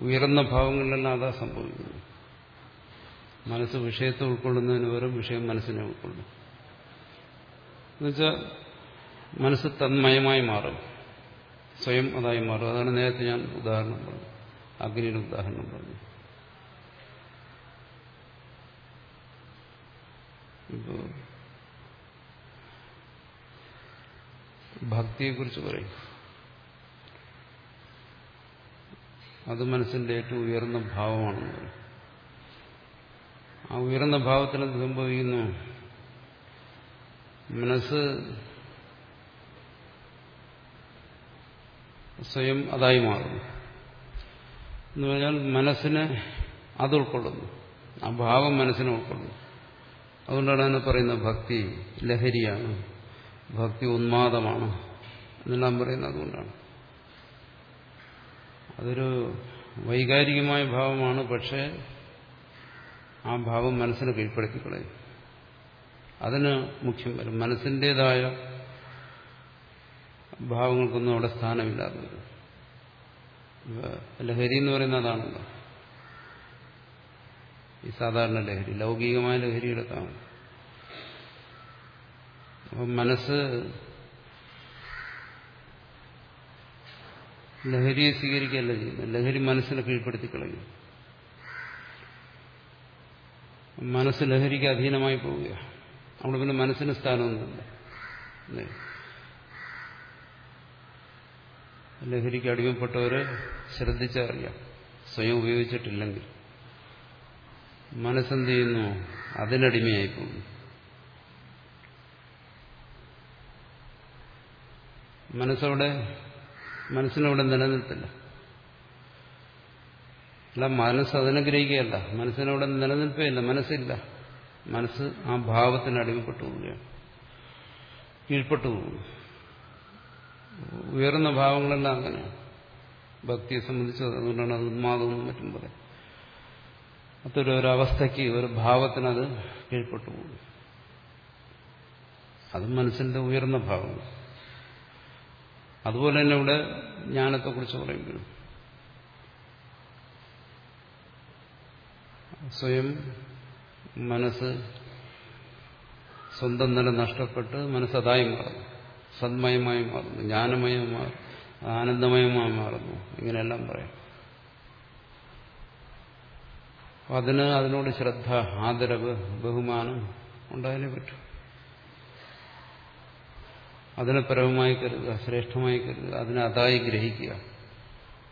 ഉയർന്ന ഭാവങ്ങളിലെല്ലാം അതാ സംഭവിക്കുന്നത്. മനസ്സ് വിഷയത്തെ ഉൾക്കൊള്ളുന്നതിന് പകരം വിഷയം മനസ്സിനെ ഉൾക്കൊള്ളും എന്നുവെച്ചാൽ മനസ്സ് തന്മയമായി മാറും. സ്വയം അതായി മാറും. അതാണ് നേരത്തെ ഞാൻ ഉദാഹരണം പറഞ്ഞു അഗ്നിയുടെ ഉദാഹരണം പറഞ്ഞു ഭക്തിയെക്കുറിച്ച് പറയും. അത് മനസ്സിന്റെ ഏറ്റവും ഉയർന്ന ഭാവമാണെന്ന് പറയും ആ ഉയർന്ന ഭാവത്തിൽ എന്ത് സംഭവിക്കുന്നു. മനസ്സ് സ്വയം അതായി മാറുന്നു. എന്ന് പറഞ്ഞാൽ മനസ്സിനെ അത് ഉൾക്കൊള്ളുന്നു. ആ ഭാവം മനസ്സിനെ ഉൾക്കൊള്ളുന്നു. അതുകൊണ്ടാണ് അതിനെ പറയുന്നത് ഭക്തി ലഹരിയാണ്. ഭക്തി ഉന്മാദമാണ്. എന്നെല്ലാം പറയുന്നത് അതുകൊണ്ടാണ്. അതൊരു വൈകാരികമായ ഭാവമാണ് പക്ഷേ ആ ഭാവം മനസ്സിനെ കീഴ്പ്പെടുത്തി കളയും അതിന് മുഖ്യം വരും. മനസ്സിന്റെതായ ഭാവങ്ങൾക്കൊന്നും അവിടെ സ്ഥാനമില്ലാതെ വരും. ലഹരി എന്ന് പറയുന്ന അതാണല്ലോ. ഈ സാധാരണ ലഹരി ലൗകികമായ ലഹരിയുടെ എടുക്കാം അപ്പം മനസ്സ് ലഹരിയെ സ്വീകരിക്കുകയല്ല ചെയ്യുന്നത്. ലഹരി മനസ്സിനെ കീഴ്പ്പെടുത്തി കളയും മനസ്സ് ലഹരിക്ക് അധീനമായി പോവുക അവിടെ പിന്നെ മനസ്സിന് സ്ഥാനമൊന്നുമില്ല. ലഹരിക്ക് അടിമപ്പെട്ടവരെ ശ്രദ്ധിച്ചറിയാം സ്വയം ഉപയോഗിച്ചിട്ടില്ലെങ്കിൽ. മനസ്സെന്ത് ചെയ്യുന്നു? അതിനടിമയായി പോകുന്നു. മനസ്സവിടെ മനസ്സിനവിടെ നിലനിൽപ്പില്ല. അല്ല മനസ്സ് അതിനഗ്രഹിക്കുകയല്ല. മനസ്സിനവിടെ നിലനിൽപ്പേയില്ല. മനസ്സില്ല. മനസ്സ് ആ ഭാവത്തിന് അടിമപ്പെട്ടു പോവുകയാണ് കീഴ്പ്പെട്ടു പോകുന്നു ഉയർന്ന ഭാവങ്ങളെല്ലാം അങ്ങനെയാണ്. ഭക്തിയെ സംബന്ധിച്ച് അതുകൊണ്ടാണ് അത് ഉന്മാദമെന്നും മറ്റും പറയാം. അത്തൊരു ഒരവസ്ഥയ്ക്ക് ഒരു ഭാവത്തിനത് കീഴ്പ്പെട്ടു പോകും അത് മനസ്സിന്റെ ഉയർന്ന ഭാവങ്ങൾ. അതുപോലെ തന്നെ ഇവിടെ ജ്ഞാനത്തെക്കുറിച്ച് പറയുമ്പോഴും. സ്വയം മനസ്സ് സ്വന്തം നില നഷ്ടപ്പെട്ട് മനസ്സതായി മാറുന്നു. സന്മയമായി മാറുന്നു. ജ്ഞാനമയമായി ആനന്ദമയമായി മാറുന്നു. ഇങ്ങനെയെല്ലാം പറയാം. അതിന് അതിനോട് ശ്രദ്ധ ആദരവ് ബഹുമാനം ഉണ്ടായാലേ പറ്റും. അതിനെ പരമമായി കരുതുക ശ്രേഷ്ഠമായി കരുതുക അതിനെ അതായി ഗ്രഹിക്കുക.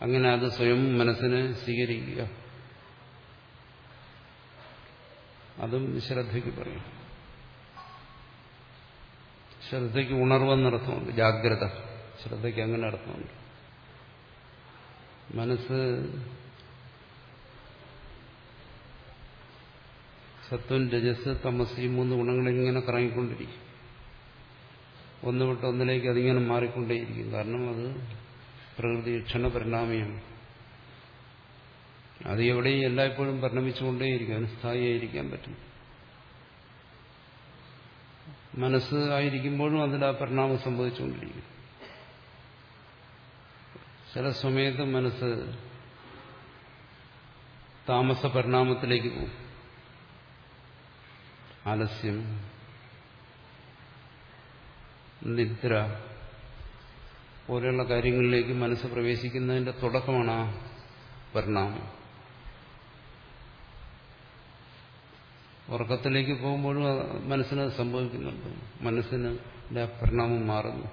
അങ്ങനെ അത് സ്വയം മനസ്സിനെ സ്വീകരിക്കുക. അതും ശ്രദ്ധയ്ക്ക് പറയും. ശ്രദ്ധയ്ക്ക് ഉണർവെന്നർത്ഥമുണ്ട് ജാഗ്രത. ശ്രദ്ധയ്ക്ക് അങ്ങനെ അർത്ഥമുണ്ട്. മനസ്സ് സത്വം രജസ് തമസ് ഈ മൂന്ന് ഗുണങ്ങളിങ്ങനെ കറങ്ങിക്കൊണ്ടിരിക്കും. ഒന്ന് വിട്ട് ഒന്നിലേക്ക് അതിങ്ങനെ മാറിക്കൊണ്ടേയിരിക്കും. കാരണം അത് പ്രകൃതി ക്ഷണപരിണാമിയാണ്. അത് എവിടെയും എല്ലായ്പ്പോഴും പരിണമിച്ചുകൊണ്ടേയിരിക്കും. അതിന് പറ്റും മനസ്സ് ആയിരിക്കുമ്പോഴും അതിൽ ആ പരിണാമം സംഭവിച്ചുകൊണ്ടിരിക്കും. ചില സമയത്ത് മനസ്സ് താമസ പരിണാമത്തിലേക്ക് പോകും. ആലസ്യം നിദ്ര പോലെയുള്ള കാര്യങ്ങളിലേക്ക് മനസ്സ് പ്രവേശിക്കുന്നതിന്റെ തുടക്കമാണ് ആ പരിണാമം. ഉറക്കത്തിലേക്ക് പോകുമ്പോഴും മനസ്സിന് സംഭവിക്കുന്നുണ്ട്. മനസ്സിന് പരിണാമം മാറുന്നു.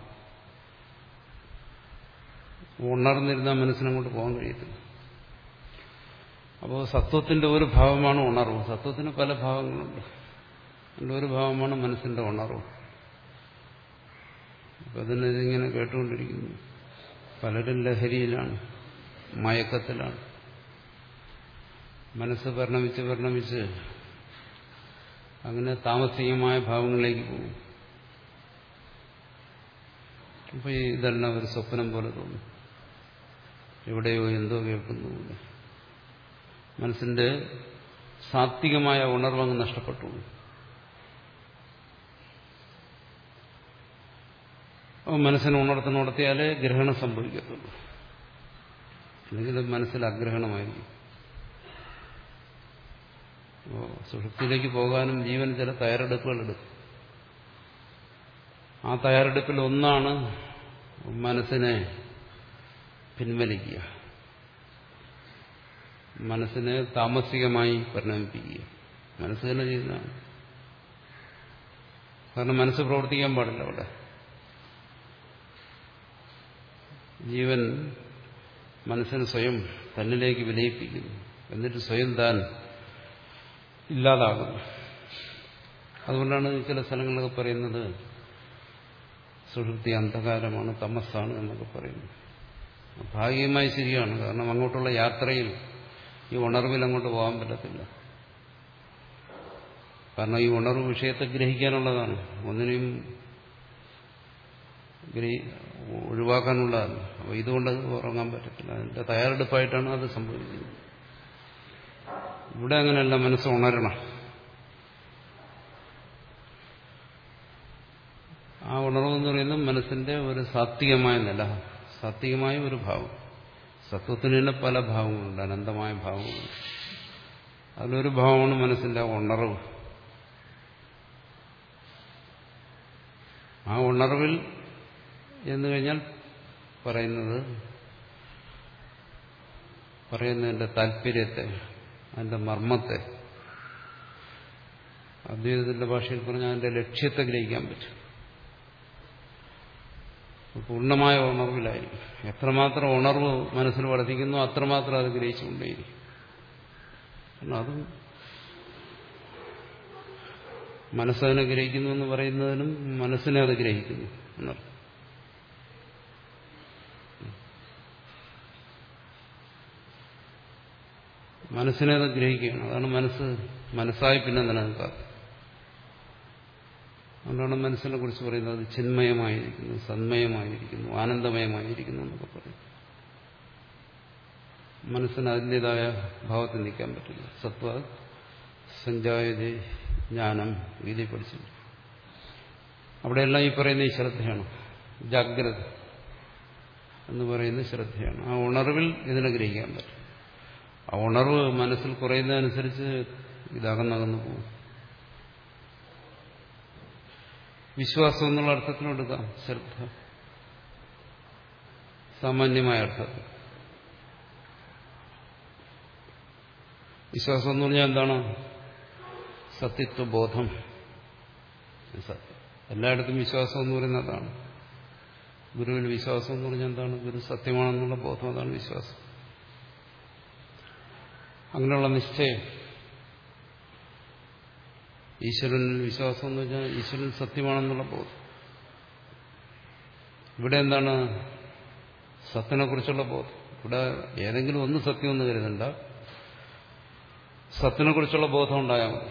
ഉണർന്നിരുന്നാൽ മനസ്സിനങ്ങോട്ട് പോകാൻ കഴിയത്തില്ല. അപ്പോൾ സത്വത്തിന്റെ ഒരു ഭാവമാണ് ഉണർവ്. സത്വത്തിന് പല ഭാവങ്ങളുണ്ട്. അതിന്റെ ഒരു ഭാവമാണ് മനസ്സിന്റെ ഉണർവ്. അതിനെ ഇതിങ്ങനെ കേട്ടുകൊണ്ടിരിക്കുന്നു. പലരും ലഹരിയിലാണ് മയക്കത്തിലാണ്. മനസ്സ് പരിണമിച്ച് പരിണമിച്ച് അങ്ങനെ താമസികമായ ഭാവങ്ങളിലേക്ക് പോകും. അപ്പൊ ഇതെല്ലാം ഒരു സ്വപ്നം പോലെ തോന്നും. എവിടെയോ എന്തോ കേൾക്കുന്നു മനസ്സിന്റെ സാത്വികമായ ഉണർവങ്ങ് നഷ്ടപ്പെട്ടു. അപ്പോൾ മനസ്സിനെ ഉണർത്തുന്നുണർത്തിയാലേ ഗ്രഹണം സംഭവിക്കത്തുള്ളൂ. അല്ലെങ്കിൽ മനസ്സിൽ അഗ്രഹണമായിരിക്കും. അപ്പോൾ സുഷുപ്തിയിലേക്ക് പോകാനും ജീവൻ ചില തയ്യാറെടുപ്പുകൾ എടുക്കും. ആ തയ്യാറെടുപ്പിൽ ഒന്നാണ് മനസ്സിനെ പിൻവലിക്കുക. മനസ്സിനെ താമസികമായി പരിണമിപ്പിക്കുക. മനസ്സിനെ തന്നെ ചെയ്യുന്നതാണ്. കാരണം മനസ്സ് പ്രവർത്തിക്കാൻ പാടില്ല അവിടെ. ജീവൻ മനസ്സിന് സ്വയം തന്നിലേക്ക് വിലയിപ്പിക്കുന്നു എന്നിട്ട് സ്വയം താൻ ഇല്ലാതാകുന്നു. അതുകൊണ്ടാണ് ചില സ്ഥലങ്ങളൊക്കെ പറയുന്നത് സുഹൃത്തി അന്ധകാരമാണ് തമസ്സാണ് എന്നൊക്കെ പറയുന്നു ഭാഗികമായി ശരിയാണ്. കാരണം അങ്ങോട്ടുള്ള യാത്രയിൽ ഈ ഉണർവിൽ അങ്ങോട്ട് പോകാൻ പറ്റത്തില്ല. കാരണം ഈ ഉണർവ് വിഷയത്തെ ഗ്രഹിക്കാനുള്ളതാണ്. ഒന്നിനെയും ഒഴിവാക്കാനുള്ളതല്ല അപ്പോൾ ഇതുകൊണ്ട് ഉറങ്ങാൻ പറ്റത്തില്ല. അതിന്റെ തയ്യാറെടുപ്പായിട്ടാണ് അത് സംഭവിക്കുന്നത്. ഇവിടെ അങ്ങനെയല്ല മനസ്സ് ഉണരണം. ആ ഉണർവെന്ന് പറയുന്നത് മനസ്സിന്റെ ഒരു സാത്വികമായ നില സാത്വികമായ ഒരു ഭാവം. സത്വത്തിന് തന്നെ പല ഭാവങ്ങളുണ്ട് അനന്തമായ ഭാവങ്ങളുണ്ട്. അതിലൊരു ഭാവമാണ് മനസ്സിന്റെ ഉണർവ്. ആ ഉണർവിൽ എന്ന് കഴിഞ്ഞാൽ പറയുന്നത് പറയുന്നതിന്റെ താല്പര്യത്തെ അതിന്റെ മർമ്മത്തെ അദ്വൈതത്തിന്റെ ഭാഷയിൽ പറഞ്ഞാൽ അതിന്റെ ലക്ഷ്യത്തെ ഗ്രഹിക്കാൻ പറ്റും. പൂർണമായ ഉണർവിലായിരിക്കും. എത്രമാത്രം ഉണർവ് മനസ്സിൽ വർദ്ധിക്കുന്നു അത്രമാത്രം അത് ഗ്രഹിച്ചുകൊണ്ടേയിരിക്കും. അതും മനസ്സതിനെ ഗ്രഹിക്കുന്നു എന്ന് പറയുന്നതിനും മനസ്സിനെ അത് ഗ്രഹിക്കുന്നു എന്നർത്ഥം മനസ്സിനെ അത് ഗ്രഹിക്കുകയാണ്. അതാണ് മനസ്സ്. മനസ്സായി പിന്നെ നിലനിൽക്കാത്തത്. അതുകൊണ്ടാണ് മനസ്സിനെ കുറിച്ച് പറയുന്നത്. അത് ചിന്മയമായിരിക്കുന്നു സന്മയമായിരിക്കുന്നു ആനന്ദമയമായിരിക്കുന്നു എന്നൊക്കെ പറയും. മനസ്സിന് അതിന്റെതായ ഭാവത്തിൽ നിൽക്കാൻ പറ്റില്ല. സത്വ സഞ്ചായത ജ്ഞാനം ഗീതി പഠിച്ചിട്ടുണ്ട്. അവിടെയെല്ലാം ഈ പറയുന്ന ഈ ശ്രദ്ധയാണ്. ജാഗ്രത എന്ന് പറയുന്ന ശ്രദ്ധയാണ്. ആ ഉണർവിൽ ഇതിനെ ഗ്രഹിക്കാൻ പറ്റും ആ ഉണർവ് മനസ്സിൽ കുറയുന്നതനുസരിച്ച് ഇതകന്നകന്നു പോകും. വിശ്വാസം എന്നുള്ള അർത്ഥത്തിലെടുക്കാം ശ്രദ്ധ. സാമാന്യമായ അർത്ഥത്തിൽ വിശ്വാസം എന്ന് പറഞ്ഞാൽ എന്താണ്? സത്യത്വബോധം എല്ലായിടത്തും വിശ്വാസം എന്ന് പറയുന്നത് അതാണ്. ഗുരുവിൽ വിശ്വാസം എന്ന് പറഞ്ഞാൽ എന്താണ്? ഗുരു സത്യമാണെന്നുള്ള ബോധം അതാണ് വിശ്വാസം. അങ്ങനെയുള്ള നിശ്ചയം. ഈശ്വരനിൽ വിശ്വാസം എന്ന് വെച്ചാൽ ഈശ്വരൻ സത്യമാണെന്നുള്ള ബോധം. ഇവിടെ എന്താണ് സത്തിനെ കുറിച്ചുള്ള ബോധം? ഇവിടെ ഏതെങ്കിലും ഒന്ന് സത്യമെന്ന് കരുതണ്ട. സത്തിനെ കുറിച്ചുള്ള ബോധം ഉണ്ടായാൽ മതി.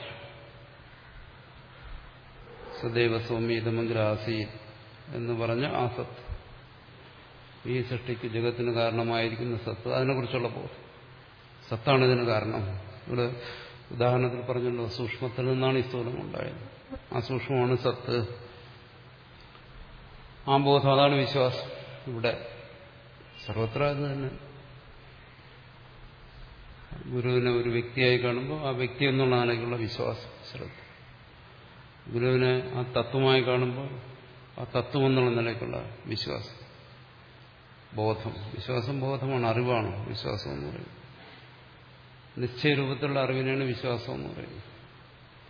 സദൈവ സൗമ്യതമഗ്രാസി എന്ന് പറഞ്ഞ ആ സത്ത്. ഈ സൃഷ്ടിക്ക് ജഗത്തിന് കാരണമായിരിക്കുന്ന സത്ത്. അതിനെക്കുറിച്ചുള്ള ബോധം. സത്താണ് ഇതിന് കാരണം. ഇവിടെ ഉദാഹരണത്തിൽ പറഞ്ഞല്ലോ സൂക്ഷ്മത്തിൽ നിന്നാണ് ഈ സ്ഥൂലം ഉണ്ടായത്. ആ സൂക്ഷ്മമാണ് സത്ത്. ആ ബോധം അതാണ് വിശ്വാസം. ഇവിടെ സർവത്ര അത് തന്നെ. ഗുരുവിനെ ഒരു വ്യക്തിയായി കാണുമ്പോൾ ആ വ്യക്തി എന്നുള്ള നിലയ്ക്കുള്ള വിശ്വാസം ശ്രദ്ധ. ഗുരുവിനെ ആ തത്വമായി കാണുമ്പോൾ ആ തത്വം എന്നുള്ള നിലയ്ക്കുള്ള വിശ്വാസം. ബോധം. വിശ്വാസം ബോധമാണ് അറിവാണ് വിശ്വാസം എന്ന് പറയുന്നത്. നിശ്ചയരൂപത്തിലുള്ള അറിവിനെയാണ് വിശ്വാസം എന്ന് പറയുന്നത്.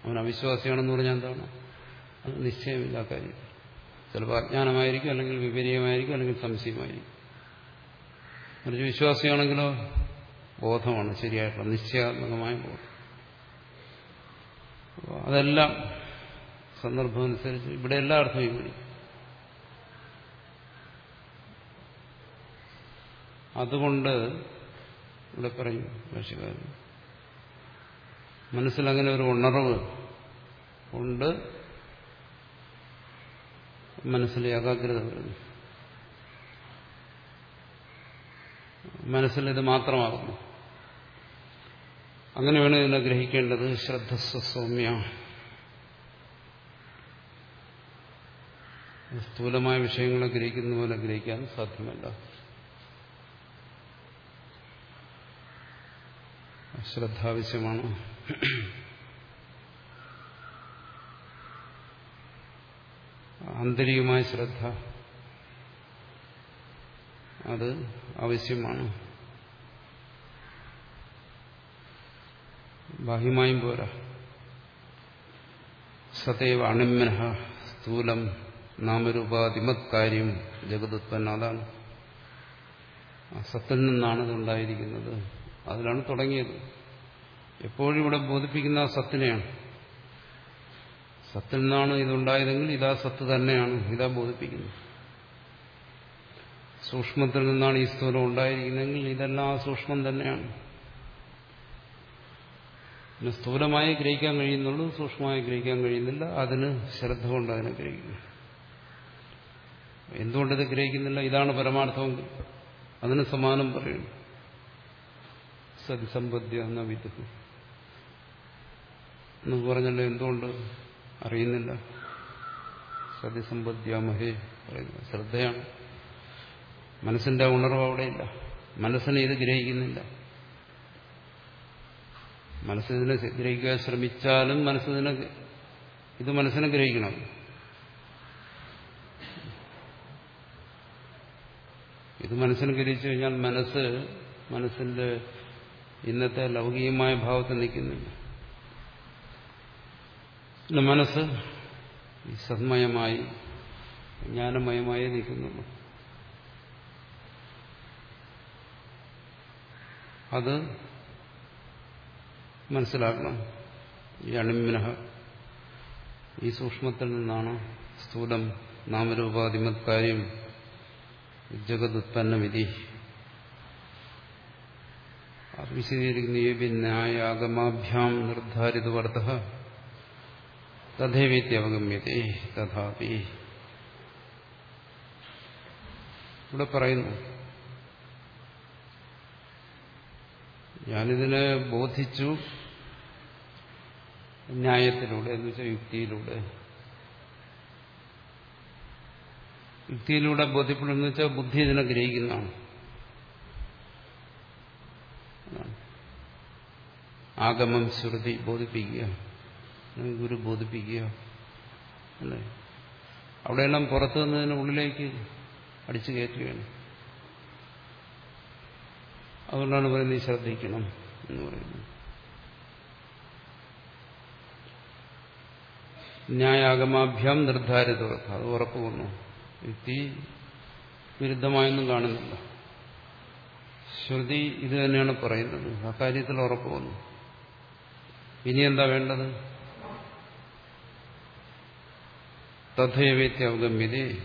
അവൻ അവിശ്വാസിയാണെന്ന് പറഞ്ഞാൽ എന്താണ്? അത് നിശ്ചയമില്ല കാര്യം. ചിലപ്പോൾ അജ്ഞാനമായിരിക്കും അല്ലെങ്കിൽ വിപരീയമായിരിക്കും അല്ലെങ്കിൽ സംശയമായിരിക്കും. മറിച്ച് വിശ്വാസിയാണെങ്കിലോ ബോധമാണ് ശരിയായിട്ടുള്ള നിശ്ചയാത്മകമായ ബോധം. അതെല്ലാം സന്ദർഭം അനുസരിച്ച് ഇവിടെ എല്ലാ അർത്ഥവും കൂടി അതുകൊണ്ട് ഇവിടെ പറയും ഭാഷകാരൻ. മനസ്സിലങ്ങനെ ഒരു ഉണർവ് ഉണ്ട്. മനസ്സിൽ ഏകാഗ്രത വരുന്നു. മനസ്സിൽ ഇത് മാത്രമാകുന്നു. അങ്ങനെ വേണം ഇതിനെ ഗ്രഹിക്കേണ്ടത്. ശ്രദ്ധസ്വസൗമ്യ സ്ഥൂലമായ വിഷയങ്ങളെ ഗ്രഹിക്കുന്ന പോലെ ഗ്രഹിക്കാൻ സാധ്യമല്ല. ശ്രദ്ധ ആവശ്യമാണ് ആന്തരികമായ ശ്രദ്ധ. അത് ആവശ്യമാണ്. ബാഹ്യമായും പോരാ. സതൈവ അണിമന സ്ഥൂലം നാമരൂപാതിമത്കാര്യം ജഗതുത്പന്ന അതാണ് സത്തിൽ നിന്നാണ് ഇതുണ്ടായിരിക്കുന്നത് അതിലാണ് തുടങ്ങിയത്. എപ്പോഴും ഇവിടെ ബോധിപ്പിക്കുന്ന സത്തിനെയാണ്. സത്തിൽ നിന്നാണ് ഇതുണ്ടായതെങ്കിൽ ഇതാ സത്ത് തന്നെയാണ് ഇതാ ബോധിപ്പിക്കുന്നത്. സൂക്ഷ്മത്തിൽ നിന്നാണ് ഈ സ്ഥൂലം ഉണ്ടായിരിക്കുന്നതെങ്കിൽ ഇതെല്ലാം ആ സൂക്ഷ്മം തന്നെയാണ്. പിന്നെ സ്ഥൂലമായി ഗ്രഹിക്കാൻ കഴിയുന്നുള്ളൂ സൂക്ഷ്മമായി ഗ്രഹിക്കാൻ കഴിയുന്നില്ല അതിന് ശ്രദ്ധ കൊണ്ട് അതിനെ ഗ്രഹിക്കുന്നു. എന്തുകൊണ്ടിത് ഗ്രഹിക്കുന്നില്ല? ഇതാണ് പരമാർത്ഥമെങ്കിൽ അതിന് സമാനം പറയുന്നു. സതിസമ്പദ്യ എന്ന വിദുഹു എന്ന് പറഞ്ഞല്ലോ എന്തുകൊണ്ട്? അറിയുന്നില്ല. സതിസമ്പദ്യാമഹേ പറയുന്നത് ശ്രദ്ധയാണ്. മനസ്സിന്റെ ഉണർവ് അവിടെയില്ല. മനസ്സിനെ ഇത് ഗ്രഹിക്കുന്നില്ല. മനസ്സിനെ ഗ്രഹിക്കാൻ ശ്രമിച്ചാലും മനസ്സിനെ ഇത് മനസ്സിനെ ഗ്രഹിക്കണം. ഇത് മനസ്സിനെ ഗ്രഹിച്ചു കഴിഞ്ഞാൽ മനസ്സ് മനസ്സിന്റെ ഇന്നത്തെ ലൗകികമായ ഭാവത്തിൽ നിൽക്കുന്നില്ല. പിന്നെ മനസ്സ് സന്മയമായി ജ്ഞാനമയമായി നിൽക്കുന്നുള്ളൂ അത് മനസ്സിലാക്കണം. ഈ അണിമിനഹ ഈ സൂക്ഷ്മത്തിൽ നിന്നാണ് സ്ഥൂലം നാമരൂപാധിമത് കാര്യം ജഗതുത്പന്നവിധി അത് വിശദീകരിക്കുന്ന ന്യായാഗമാഭ്യാം നിർദ്ധാരിതവർദ്ധ തഥേവീത്യവഗമ്യത്തെ തഥാപി. ഇവിടെ പറയുന്നു ഞാനിതിനെ ബോധിച്ചു ന്യായത്തിലൂടെ എന്ന് വെച്ചാൽ യുക്തിയിലൂടെ. യുക്തിയിലൂടെ ബോധ്യപ്പെടുന്നു വെച്ചാൽ ബുദ്ധി ഇതിനെ ഗ്രഹിക്കുന്നതാണ്. ആഗമം ശ്രുതി ബോധിപ്പിക്കുക. ഗുരു ബോധിപ്പിക്കുക. അല്ലേ? അവിടെയെല്ലാം പുറത്തു നിന്നതിന് ഉള്ളിലേക്ക് അടിച്ചു കയറ്റുകയാണ്. അതുകൊണ്ടാണ് നീ ശ്രദ്ധിക്കണം എന്ന് പറയുന്നത്. ന്യായാഗമാഭ്യാം നിർദ്ധാരിത അത് ഉറപ്പ് വന്നു. യുക്തി വിരുദ്ധമായൊന്നും കാണുന്നില്ല. ശ്രുതി ഇത് തന്നെയാണ് പറയുന്നത്. ആ കാര്യത്തിൽ ഉറപ്പ് വന്നു. ഇനി എന്താ വേണ്ടത്? തഥൈവേത്യ അവഗമ്യതേ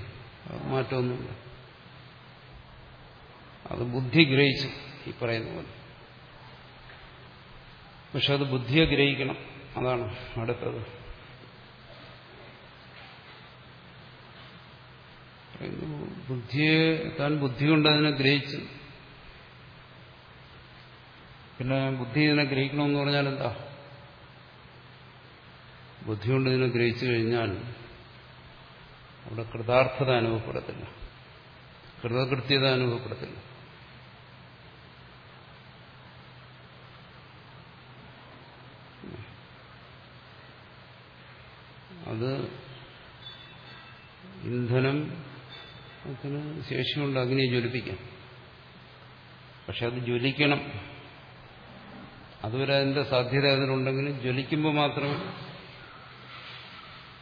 മാറ്റമൊന്നുമില്ല. അത് ബുദ്ധി ഗ്രഹിച്ചു ഈ പറയുന്ന പോലെ. പക്ഷെ അത് ബുദ്ധിയെ ഗ്രഹിക്കണം. അതാണ് അടുത്തത്. ബുദ്ധിയെ താൻ ബുദ്ധി കൊണ്ട് അതിനെ ഗ്രഹിച്ചു. പിന്നെ ബുദ്ധി ഇതിനെ ഗ്രഹിക്കണമെന്ന് പറഞ്ഞാൽ എന്താ ബുദ്ധി കൊണ്ട് ഇതിനെ ഗ്രഹിച്ചു കഴിഞ്ഞാൽ അവിടെ കൃതാർത്ഥത അനുഭവപ്പെടത്തില്ല. കൃതകൃത്യത അനുഭവപ്പെടത്തില്ല. അത് ഇന്ധനം അതിന് ശേഷിയുണ്ട് അഗ്നിയെ ജ്വലിപ്പിക്കാം. പക്ഷെ അത് ജ്വലിക്കണം. അതുവരെ അതിന്റെ സാധ്യത അതിനുണ്ടെങ്കിലും ജ്വലിക്കുമ്പോൾ മാത്രമേ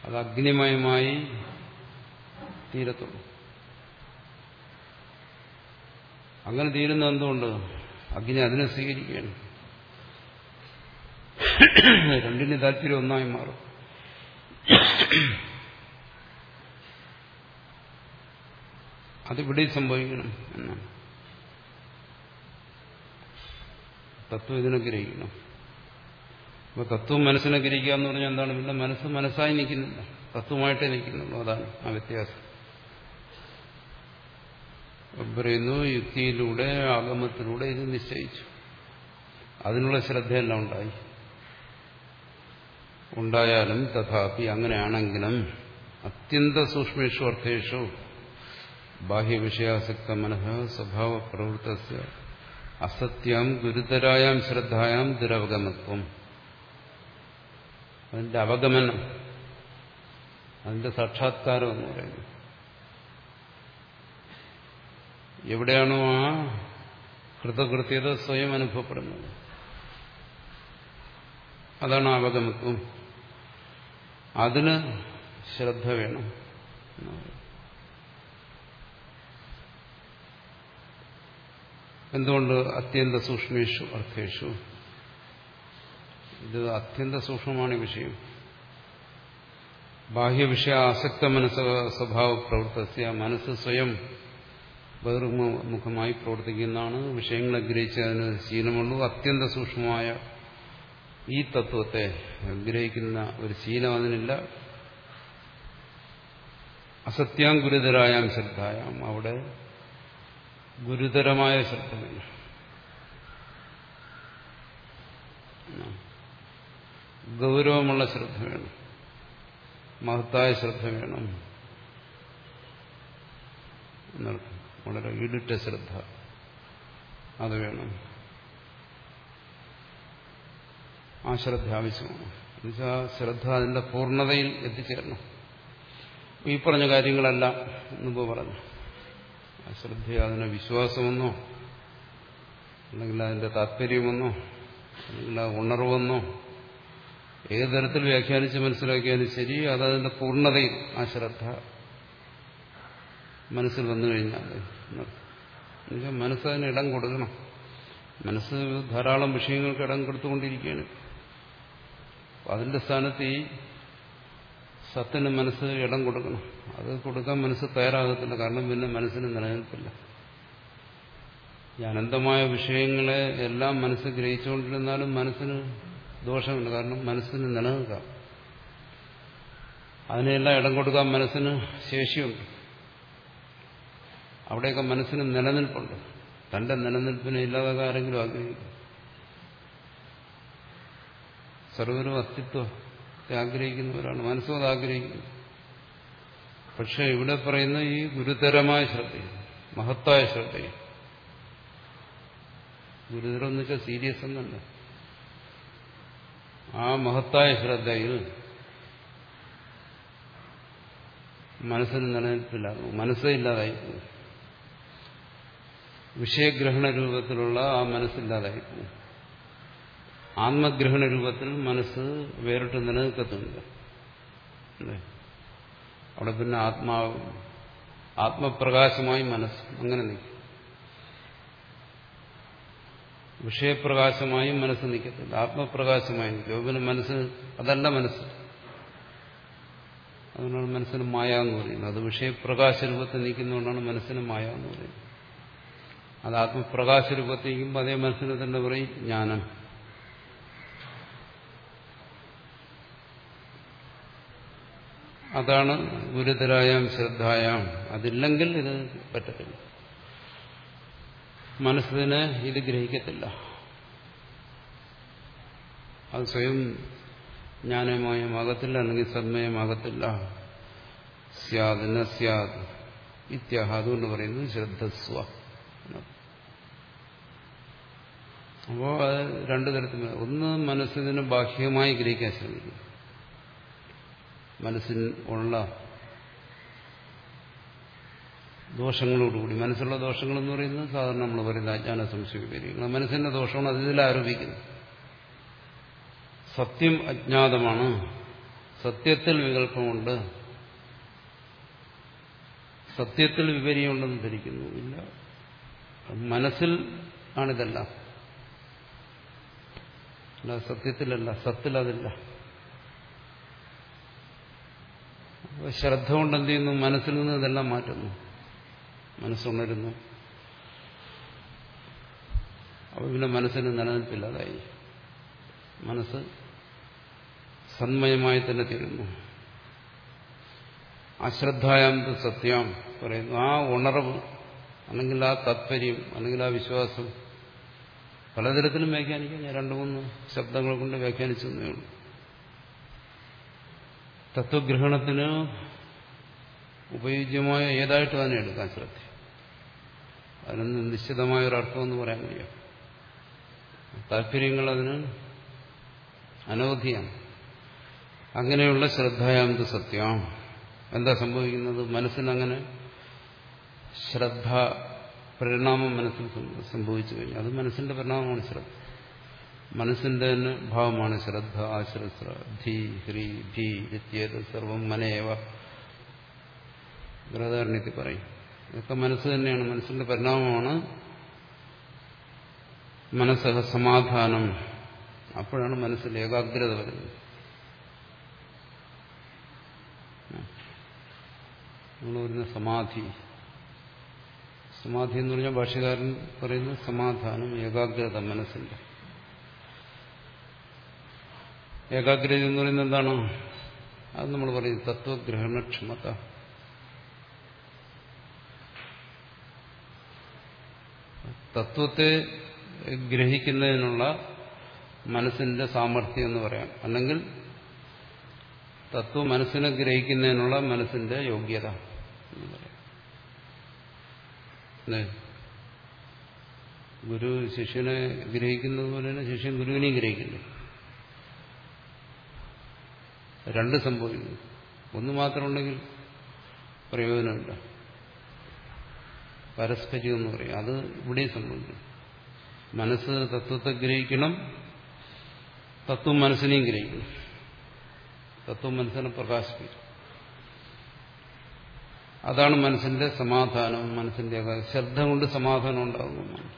അത് അഗ്നിമയമായി തീരത്തുള്ളൂ. അങ്ങനെ തീരുന്ന എന്തുകൊണ്ട്? അഗ്നി അതിനെ സ്വീകരിക്കുകയാണ്. രണ്ടിന് താല്പര്യം ഒന്നായി മാറും. അതിവിടെ സംഭവിക്കണം എന്നാണ്. തത്വം ഇതിനെ ഗ്രഹിക്കണം. അപ്പൊ തത്വം മനസ്സിനെ ഗ്രഹിക്കുക എന്ന് പറഞ്ഞാൽ എന്താണ്? പിന്നെ മനസ്സ് മനസ്സായി നിൽക്കുന്നില്ല. തത്വമായിട്ടേ നിൽക്കുന്നുള്ളൂ. അതാണ് ആ വ്യത്യാസം. പറയുന്നു യുക്തിയിലൂടെ ആഗമത്തിലൂടെ ഇത് നിശ്ചയിച്ചു. അതിനുള്ള ശ്രദ്ധയെല്ലാം ഉണ്ടായി. ഉണ്ടായാലും തഥാപി അങ്ങനെയാണെങ്കിലും അത്യന്ത സൂക്ഷ്മേഷു അർത്ഥേഷു ബാഹ്യവിഷയാസക്ത മനഃ സ്വഭാവ പ്രവൃത്ത അസത്യം ഗുരുതരായാം ശ്രദ്ധായാം ദുരവഗമത്വം. അതിന്റെ അവഗമനം അതിന്റെ സാക്ഷാത്കാരം എന്ന് പറയുന്നത്. എവിടെയാണോ ആ കൃതകൃത്യത സ്വയം അനുഭവപ്പെടുന്നത്. അതാണ് അവഗമത്വം. അതിന് ശ്രദ്ധ വേണം എന്തുകൊണ്ട് അത്യന്ത സൂക്ഷ്മേഷു അർത്ഥേഷു ഇത് അത്യന്ത സൂക്ഷ്മമാണ് ഈ വിഷയം. ബാഹ്യവിഷയ ആസക്ത മനസ്സ സ്വഭാവ പ്രവൃത്തസ്യ മനസ്സ് സ്വയം ബഹിർമുഖമായി പ്രവർത്തിക്കുന്നതാണ്. വിഷയങ്ങളെ ഗ്രഹിച്ച് അതിന് ശീലമുള്ളൂ. അത്യന്ത സൂക്ഷ്മമായ ഈ തത്വത്തെ ഗ്രഹിക്കുന്ന ഒരു ശീലം അതിനില്ല. അസത്യാം ഗുരുതരായാം ശ്രദ്ധായാം. അവിടെ ഗുരുതരമായ ശ്രദ്ധ വേണം. ഗൗരവമുള്ള ശ്രദ്ധ വേണം. മഹത്തായ ശ്രദ്ധ വേണം. എന്നർത്ഥം വളരെ ഈടുറ്റ ശ്രദ്ധ അത് വേണം. ആ ശ്രദ്ധ ആവശ്യമാണ്. എന്നുവെച്ചാൽ ശ്രദ്ധ അതിന്റെ പൂർണതയിൽ എത്തിച്ചേരണം. ഈ പറഞ്ഞ കാര്യങ്ങളെല്ലാം മുമ്പ് പറഞ്ഞു. ആ ശ്രദ്ധ അതിന് വിശ്വാസമെന്നോ അല്ലെങ്കിൽ അതിന്റെ താല്പര്യമെന്നോ അല്ലെങ്കിൽ ഉണർവെന്നോ ഏത് തരത്തിൽ വ്യാഖ്യാനിച്ച് മനസ്സിലാക്കിയാലും ശരി അതതിന്റെ പൂർണതയിൽ ആ ശ്രദ്ധ മനസ്സിൽ വന്നു കഴിഞ്ഞാൽ മനസ്സതിന് ഇടം കൊടുക്കണം. മനസ്സ് ധാരാളം വിഷയങ്ങൾക്ക് ഇടം കൊടുത്തുകൊണ്ടിരിക്കുകയാണ്. അതിന്റെ സ്ഥാനത്ത് ഈ സത്തിന് മനസ്സ് ഇടം കൊടുക്കണം. അത് കൊടുക്കാൻ മനസ്സ് തയ്യാറാകത്തില്ല. കാരണം പിന്നെ മനസ്സിന് നിലനിൽപ്പില്ല. ഈ അനന്തമായ വിഷയങ്ങളെ എല്ലാം മനസ്സ് ഗ്രഹിച്ചുകൊണ്ടിരുന്നാലും മനസ്സിന് ദോഷമുണ്ട്. കാരണം മനസ്സിന് നിലനിൽക്കാം. അതിനെല്ലാം ഇടം കൊടുക്കാൻ മനസ്സിന് ശേഷിയുണ്ട്. അവിടെയൊക്കെ മനസ്സിന് നിലനിൽപ്പുണ്ട്. തന്റെ നിലനിൽപ്പിനെ ഇല്ലാതൊക്കെ ആരെങ്കിലും ആഗ്രഹിക്കും സർവരും അസ്തിത്വത്തെ ആഗ്രഹിക്കുന്നവരാണ്. മനസ്സും അത് ആഗ്രഹിക്കുന്നു. പക്ഷെ ഇവിടെ പറയുന്ന ഈ ഗുരുതരമായ ശ്രദ്ധയും മഹത്തായ ശ്രദ്ധയും ഗുരുതരം എന്ന് വെച്ചാൽ സീരിയസ് എന്നല്ല. ആ മഹത്തായ ശ്രദ്ധയിൽ മനസ്സിന് നിലനിൽപ്പില്ലാകും മനസ്സേ ഇല്ലാതായിപ്പോകും വിഷയഗ്രഹണ രൂപത്തിലുള്ള ആ മനസ്സില്ലാതായിപ്പോകും ആത്മഗ്രഹണ രൂപത്തിൽ മനസ്സ് വേറിട്ട് നിലനിൽക്കത്തുണ്ട് അവിടെ പിന്നെ ആത്മാവ് ആത്മപ്രകാശമായി മനസ്സ് അങ്ങനെ നിൽക്കും. വിഷയപ്രകാശമായി മനസ്സ് നിൽക്കത്തില്ല. ആത്മപ്രകാശമായും നിൽക്കും. മനസ്സ് അതല്ല മനസ്സ്. അതുകൊണ്ടാണ് മനസ്സിന് മായ എന്ന് പറയുന്നത്. അത് വിഷയപ്രകാശ രൂപത്തിൽ നിൽക്കുന്നതുകൊണ്ടാണ് മനസ്സിന് മായ എന്ന് പറയുന്നത്. അത് ആത്മപ്രകാശ രൂപത്തിൽ നിൽക്കുമ്പോൾ അതേ മനസ്സിന് തന്നെ പറയും ജ്ഞാനം. അതാണ് ഗുരുതരായാം ശ്രദ്ധായാം. അതില്ലെങ്കിൽ ഇത് പറ്റത്തില്ല. മനസ്സിനെ ഇത് ഗ്രഹിക്കത്തില്ല. അത് സ്വയം ജ്ഞാനമയമാകത്തില്ല അല്ലെങ്കിൽ സന്മയമാകത്തില്ല സ്യാദ് ന സ്യാദ് ഇത്യാഹ അതുകൊണ്ട് പറയുന്നത് ശ്രദ്ധസ്വ. അപ്പോൾ അത് രണ്ടു തരത്തിൽ ഒന്ന് മനസ്സിന് ബാഹ്യമായി ഗ്രഹിക്കാൻ ശ്രമിക്കും. മനസ്സിന് ഉള്ള ദോഷങ്ങളോടുകൂടി. ദോഷങ്ങൾ എന്ന് പറയുന്നത് സാധാരണ നമ്മൾ പറയുന്ന അജ്ഞാന സംശയ വിപര്യങ്ങൾ മനസ്സിന്റെ ദോഷമാണ് അത് ഇതിൽ ആരോപിക്കുന്നത്. സത്യം അജ്ഞാതമാണ്. സത്യത്തിൽ വികല്പമുണ്ട് സത്യത്തിൽ വിപരീയമുണ്ടെന്ന് ധരിക്കുന്നു ഇല്ല മനസ്സിൽ ആണിതല്ല. അല്ല സത്യത്തിലല്ല. സത്തിൽ അതില്ല ശ്രദ്ധ കൊണ്ട് എന്ത് ചെയ്യുന്നു മനസ്സിൽ നിന്ന് ഇതെല്ലാം മാറ്റുന്നു. മനസ്സുണരുന്നു. അപ്പോൾ പിന്നെ മനസ്സിന് നിലനിൽപ്പില്ലാതായി. മനസ്സ് സന്മയമായി തന്നെ തീരുന്നു. അശ്രദ്ധായം സത്യം പറയുന്നു. ആ ഉണർവ് അല്ലെങ്കിൽ ആ താത്പര്യം അല്ലെങ്കിൽ ആ വിശ്വാസം പലതരത്തിലും വ്യാഖ്യാനിക്കാം. ഞാൻ രണ്ടു മൂന്ന് ശബ്ദങ്ങൾ കൊണ്ട് വ്യാഖ്യാനിച്ചു തന്നേ ഉള്ളൂ. തത്വഗ്രഹണത്തിന് ഉപയോജ്യമായ ഏതായിട്ട് തന്നെ എടുക്കാൻ ശ്രദ്ധ അതിനൊന്ന് നിശ്ചിതമായ ഒരു അർത്ഥമെന്ന് പറയാൻ വയ്യ താല്പര്യങ്ങൾ അതിന് അനവധിയാണ്. അങ്ങനെയുള്ള ശ്രദ്ധയാമത് സത്യം. എന്താ സംഭവിക്കുന്നത്? മനസ്സിനങ്ങനെ ശ്രദ്ധ പരിണാമം മനസ്സിൽ സംഭവിച്ചു കഴിഞ്ഞു. അത് മനസ്സിന്റെ പരിണാമമാണ് ശ്രദ്ധ. മനസ്സിന്റെ തന്നെ ഭാവമാണ് ശ്രദ്ധ ആശ്രശ്ര ധീ ഹ്രീ ഭീ സർവം മനേവ. ഗ്രഹധാരണത്തിൽ പറയും. ഇതൊക്കെ മനസ്സ് തന്നെയാണ്. മനസ്സിന്റെ പരിണാമമാണ് മനസ്സഹ സമാധാനം. അപ്പോഴാണ് മനസ്സിൽ ഏകാഗ്രത വരുന്നത്. സമാധി. സമാധി എന്ന് പറഞ്ഞാൽ ഭാഷകാരൻ പറയുന്നത് സമാധാനം ഏകാഗ്രത മനസ്സിന്റെ. ഏകാഗ്രത എന്ന് പറയുന്നത് എന്താണ്? അത് നമ്മൾ പറയും തത്വഗ്രഹണക്ഷമത തത്വത്തെ ഗ്രഹിക്കുന്നതിനുള്ള മനസ്സിന്റെ സാമർഥ്യം എന്ന് പറയാം. അല്ലെങ്കിൽ തത്വം മനസ്സിനെ ഗ്രഹിക്കുന്നതിനുള്ള മനസ്സിന്റെ യോഗ്യത എന്ന് പറയാം. ഗുരു ശിഷ്യനെ ഗ്രഹിക്കുന്നത് പോലെ തന്നെ ശിഷ്യൻ ഗുരുവിനെയും ഗ്രഹിക്കുന്നു. രണ്ട് സംഭവിക്കുന്നു. ഒന്ന് മാത്രമുണ്ടെങ്കിൽ പ്രയോജനമില്ല. പരസ്പര്യം എന്ന് പറയും. അത് ഇവിടെയും സംഭവിക്കും മനസ്സ് തത്വത്തെ ഗ്രഹിക്കണം തത്വം മനസ്സിനെയും ഗ്രഹിക്കണം. തത്വം മനസ്സിനെ പ്രകാശിപ്പിക്കും അതാണ് മനസ്സിന്റെ സമാധാനം മനസ്സിന്റെ ശ്രദ്ധ കൊണ്ട് സമാധാനം ഉണ്ടാകുന്നു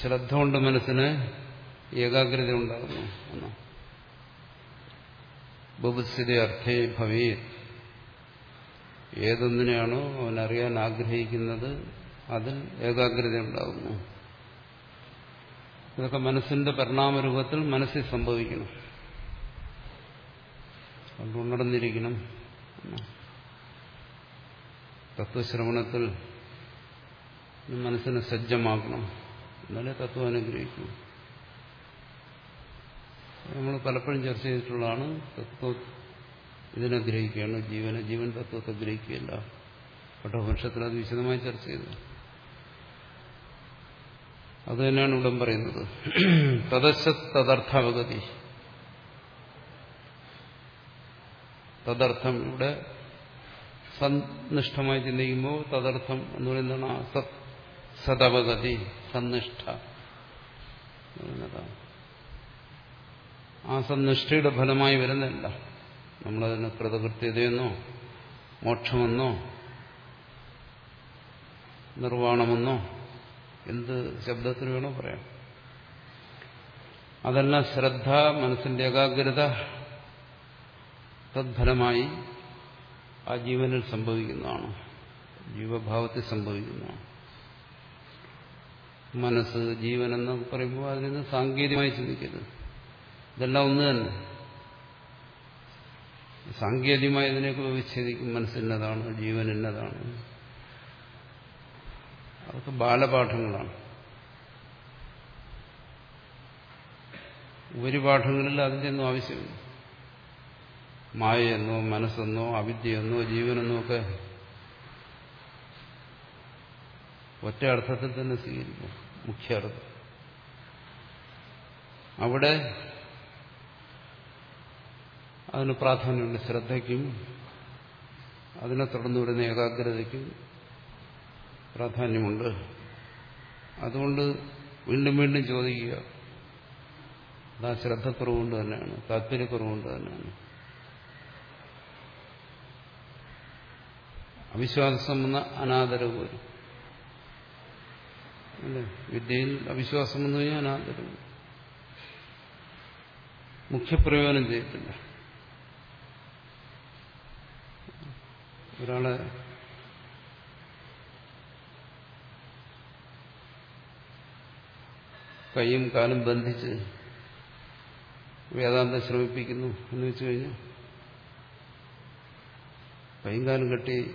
ശ്രദ്ധ കൊണ്ട് മനസ്സിന് ഏകാഗ്രത ഉണ്ടാകുന്നു എന്നാണ്. അർത്ഥേ ഭവേ ഏതൊന്നിനെയാണോ അവൻ അറിയാൻ ആഗ്രഹിക്കുന്നത് അതിൽ ഏകാഗ്രത ഉണ്ടാകുന്നു ഇതൊക്കെ മനസ്സിന്റെ പരിണാമരൂപത്തിൽ മനസ്സിൽ സംഭവിക്കണം. അത് ഉണർന്നിരിക്കണം. തത്വശ്രവണത്തിൽ മനസ്സിനെ സജ്ജമാക്കണം. എന്നാലേ തത്വം അനുഗ്രഹിക്കൂ. നമ്മൾ പലപ്പോഴും ചർച്ച ചെയ്തിട്ടുള്ളതാണ് തത്വം ഇതിനെ ഗ്രഹിക്കുകയാണ് ജീവനെ ജീവൻ തത്വത്തെ ഗ്രഹിക്കുകയല്ല. പട്ടോപനിഷത്തിൽ അത് വിശദമായി ചർച്ച ചെയ്തു. അത് തന്നെയാണ് ഇവിടെ പറയുന്നത്. തദശ തദർത്ഥാവഗതി. തദർത്ഥം ഇവിടെ സന്നിഷ്ഠമായി ചിന്തിക്കുമ്പോൾ തദർത്ഥം എന്ന് പറയുന്നതാണ് സത് സദവഗതി സന്നിഷ്ഠ ആ സന്നിഷ്ഠയുടെ ഫലമായി വരുന്നില്ല നമ്മളതിന് കൃതകൃത്യതയെന്നോ മോക്ഷമെന്നോ നിർവാണമെന്നോ എന്ത് ശബ്ദത്തിന് വേണോ പറയാം. അതെല്ലാം ശ്രദ്ധ മനസ്സിന്റെ ഏകാഗ്രത തദ്ഫലമായി ആ ജീവനിൽ സംഭവിക്കുന്നതാണ്. ജീവഭാവത്തിൽ സംഭവിക്കുന്നതാണ്. മനസ്സ് ജീവൻ എന്നൊക്കെ പറയുമ്പോൾ അതിൽ നിന്ന് സാങ്കേതികമായി ചിന്തിക്കരുത്. ഇതെല്ലാം ഒന്ന് തന്നെ. സാങ്കേതികമായി ഇതിനെയൊക്കെ വിച്ഛേദിക്കും മനസ്സിന്നതാണ് ജീവൻ എന്നതാണ് അതൊക്കെ ബാലപാഠങ്ങളാണ്. ഉപരിപാഠങ്ങളിൽ അതിന്റെ ഒന്നും ആവശ്യമില്ല. മായയെന്നോ മനസ്സെന്നോ അവിദ്യയെന്നോ ജീവനെന്നോ ഒക്കെ ഒറ്റ അർത്ഥത്തിൽ തന്നെ സ്വീകരിക്കും. മുഖ്യ അർത്ഥം. അവിടെ അതിന് പ്രാധാന്യമുണ്ട്. ശ്രദ്ധയ്ക്കും അതിനെ തുടർന്ന് വരുന്ന ഏകാഗ്രതയ്ക്കും പ്രാധാന്യമുണ്ട്. അതുകൊണ്ട് വീണ്ടും വീണ്ടും ചോദിക്കുക. അത് ആ ശ്രദ്ധക്കുറവുകൊണ്ട് തന്നെയാണ് താല്പര്യക്കുറവുകൊണ്ട് തന്നെയാണ്. അവിശ്വാസം എന്ന അനാദരവ് വരും. അല്ലേ? വിദ്യയിൽ അവിശ്വാസം എന്ന് കഴിഞ്ഞാൽ അനാദരവ്. മുഖ്യപ്രയോജനം ചെയ്യത്തില്ല. ഒരാളെ കൈയും കാലും ബന്ധിച്ച് വേദാന്തം ശ്രമിപ്പിക്കുന്നു എന്ന് വെച്ചു കഴിഞ്ഞാൽ കൈയും കാലും കെട്ടി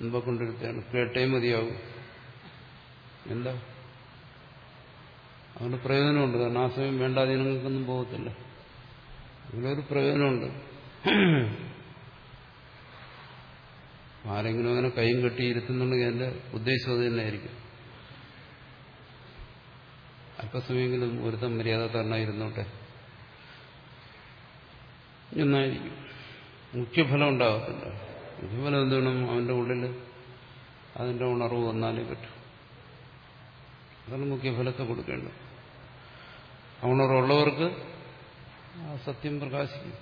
മുമ്പ് കൊണ്ടിരുത്താണ് കേട്ടേ മതിയാവും. എന്താ? അതുകൊണ്ട് പ്രയോജനമുണ്ട്. കാരണം ആ സമയം വേണ്ടാതീനങ്ങൾക്കൊന്നും പോകത്തില്ല. അതിലൊരു പ്രയോജനമുണ്ട്. ആരെങ്കിലും അങ്ങനെ കൈയും കെട്ടി ഇരുത്തുന്നുണ്ടെങ്കിൽ എന്റെ ഉദ്ദേശം അത് തന്നെയായിരിക്കും. അല്പസമയെങ്കിലും ഒരുത്തം മര്യാദക്കാരനായിരുന്നോട്ടെ എന്നായിരിക്കും. മുഖ്യഫലം ഉണ്ടാകത്തില്ല. മുഖ്യഫലം എന്തുവേണം അവന്റെ ഉള്ളിൽ അതിന്റെ ഉണർവ് വന്നാലേ പറ്റൂ. അതാണ് മുഖ്യഫലത്തെ കൊടുക്കേണ്ടത്. അവണർവുള്ളവർക്ക് ആ സത്യം പ്രകാശിക്കും.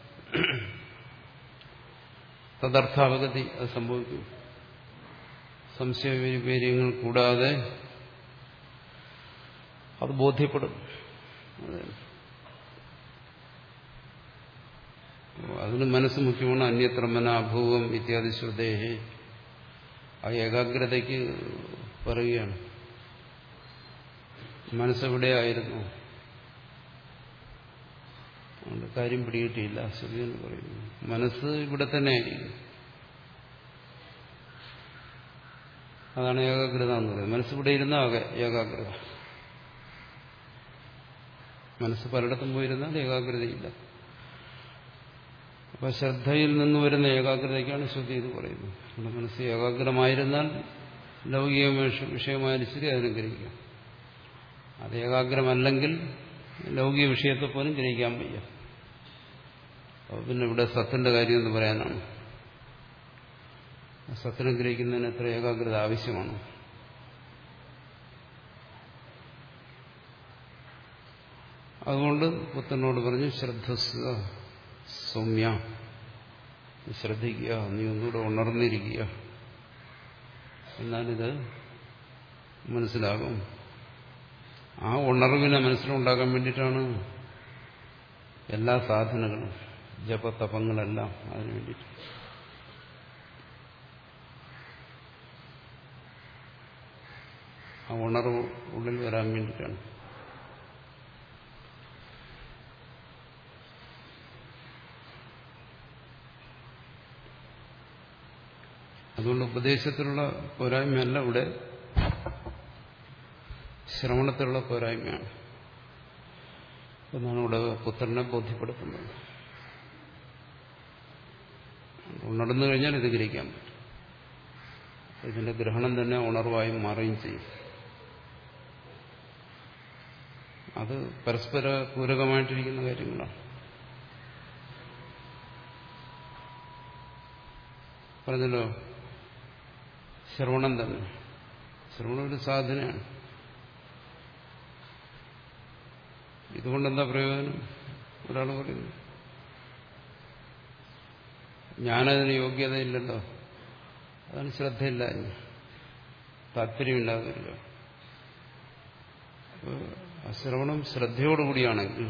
തദർത്ഥാവഗതി അത് സംഭവിക്കും. സംശയവൈപര്യങ്ങൾ കൂടാതെ അത് ബോധ്യപ്പെടും. അതിന് മനസ്സ് മുഖ്യമാണ് അന്യത്ര മനാഭൂവം ഇത്യാദി ശ്രദ്ധേഹി. ആ ഏകാഗ്രതയ്ക്ക് പറയുകയാണ്. മനസ്സെവിടെയായിരുന്നു? അതുകൊണ്ട് കാര്യം പിടികിട്ടിയില്ല ശ്രുതി എന്ന് പറയുന്നു. മനസ്സ് ഇവിടെ തന്നെ ആയിരിക്കും അതാണ് ഏകാഗ്രത എന്ന് പറയുന്നത്. മനസ്സിവിടെ ഇരുന്ന ഏകാഗ്രത. മനസ്സ് പലയിടത്തും പോയിരുന്നാൽ ഏകാഗ്രതയില്ല. അപ്പൊ ശ്രദ്ധയിൽ നിന്ന് വരുന്ന ഏകാഗ്രതയ്ക്കാണ് ശ്രുതി എന്ന് പറയുന്നത്. നമ്മുടെ മനസ്സ് ഏകാഗ്രമായിരുന്നാൽ ലൗകിക വിഷയമായാലും ശരി അതിനും ഗ്രഹിക്കാം അത് ഏകാഗ്രമല്ലെങ്കിൽ ലൗകിക വിഷയത്തെ പോലും ഗ്രഹിക്കാൻ വയ്യ. അപ്പോൾ പിന്നെ ഇവിടെ സത്തിന്റെ കാര്യം എന്ന് പറയാനാണ്. സത്തിനെ ഗ്രഹിക്കുന്നതിന് എത്ര ഏകാഗ്രത ആവശ്യമാണ്? അതുകൊണ്ട് പുത്രനോട് പറഞ്ഞു ശ്രദ്ധ സൗമ്യ ശ്രദ്ധിക്കുക നീ ഒന്നുകൂടെ ഉണർന്നിരിക്കുക. എന്നാലിത് മനസ്സിലാകും. ആ ഉണർവിനെ മനസ്സിലുണ്ടാക്കാൻ വേണ്ടിയിട്ടാണ് എല്ലാ സാധനങ്ങളും. ജപതപങ്ങളെല്ലാം അതിനു വേണ്ടിയിട്ട്. ആ ഉണർവ് ഉള്ളിൽ വരാൻ വേണ്ടിയിട്ടാണ്. അതുകൊണ്ട് ഉപദേശത്തിലുള്ള പോരായ്മയല്ല ഇവിടെ. ശ്രവണത്തിലുള്ള പോരായ്മയാണ്. എന്നാണ് ഇവിടെ പുത്രനെ ബോധ്യപ്പെടുത്തുന്നത്. ഉണർന്നു കഴിഞ്ഞാൽ ഇത് ഗ്രഹിക്കാൻ പറ്റും. ഇതിന്റെ ഗ്രഹണം തന്നെ ഉണർവായും മാറുകയും ചെയ്യും. അത് പരസ്പര പൂരകമായിട്ടിരിക്കുന്ന കാര്യങ്ങളാണ്. പറഞ്ഞല്ലോ ശ്രവണം തന്നെ. ശ്രവണം ഒരു സാധനയാണ്. ഇതുകൊണ്ടെന്താ പ്രയോജനം? ഒരാൾ പറയുന്നു. ഞാനതിന് യോഗ്യതയില്ലല്ലോ. അതാണ് ശ്രദ്ധയില്ല താല്പര്യമില്ലാതല്ലോ ശ്രവണം ശ്രദ്ധയോടുകൂടിയാണെങ്കിൽ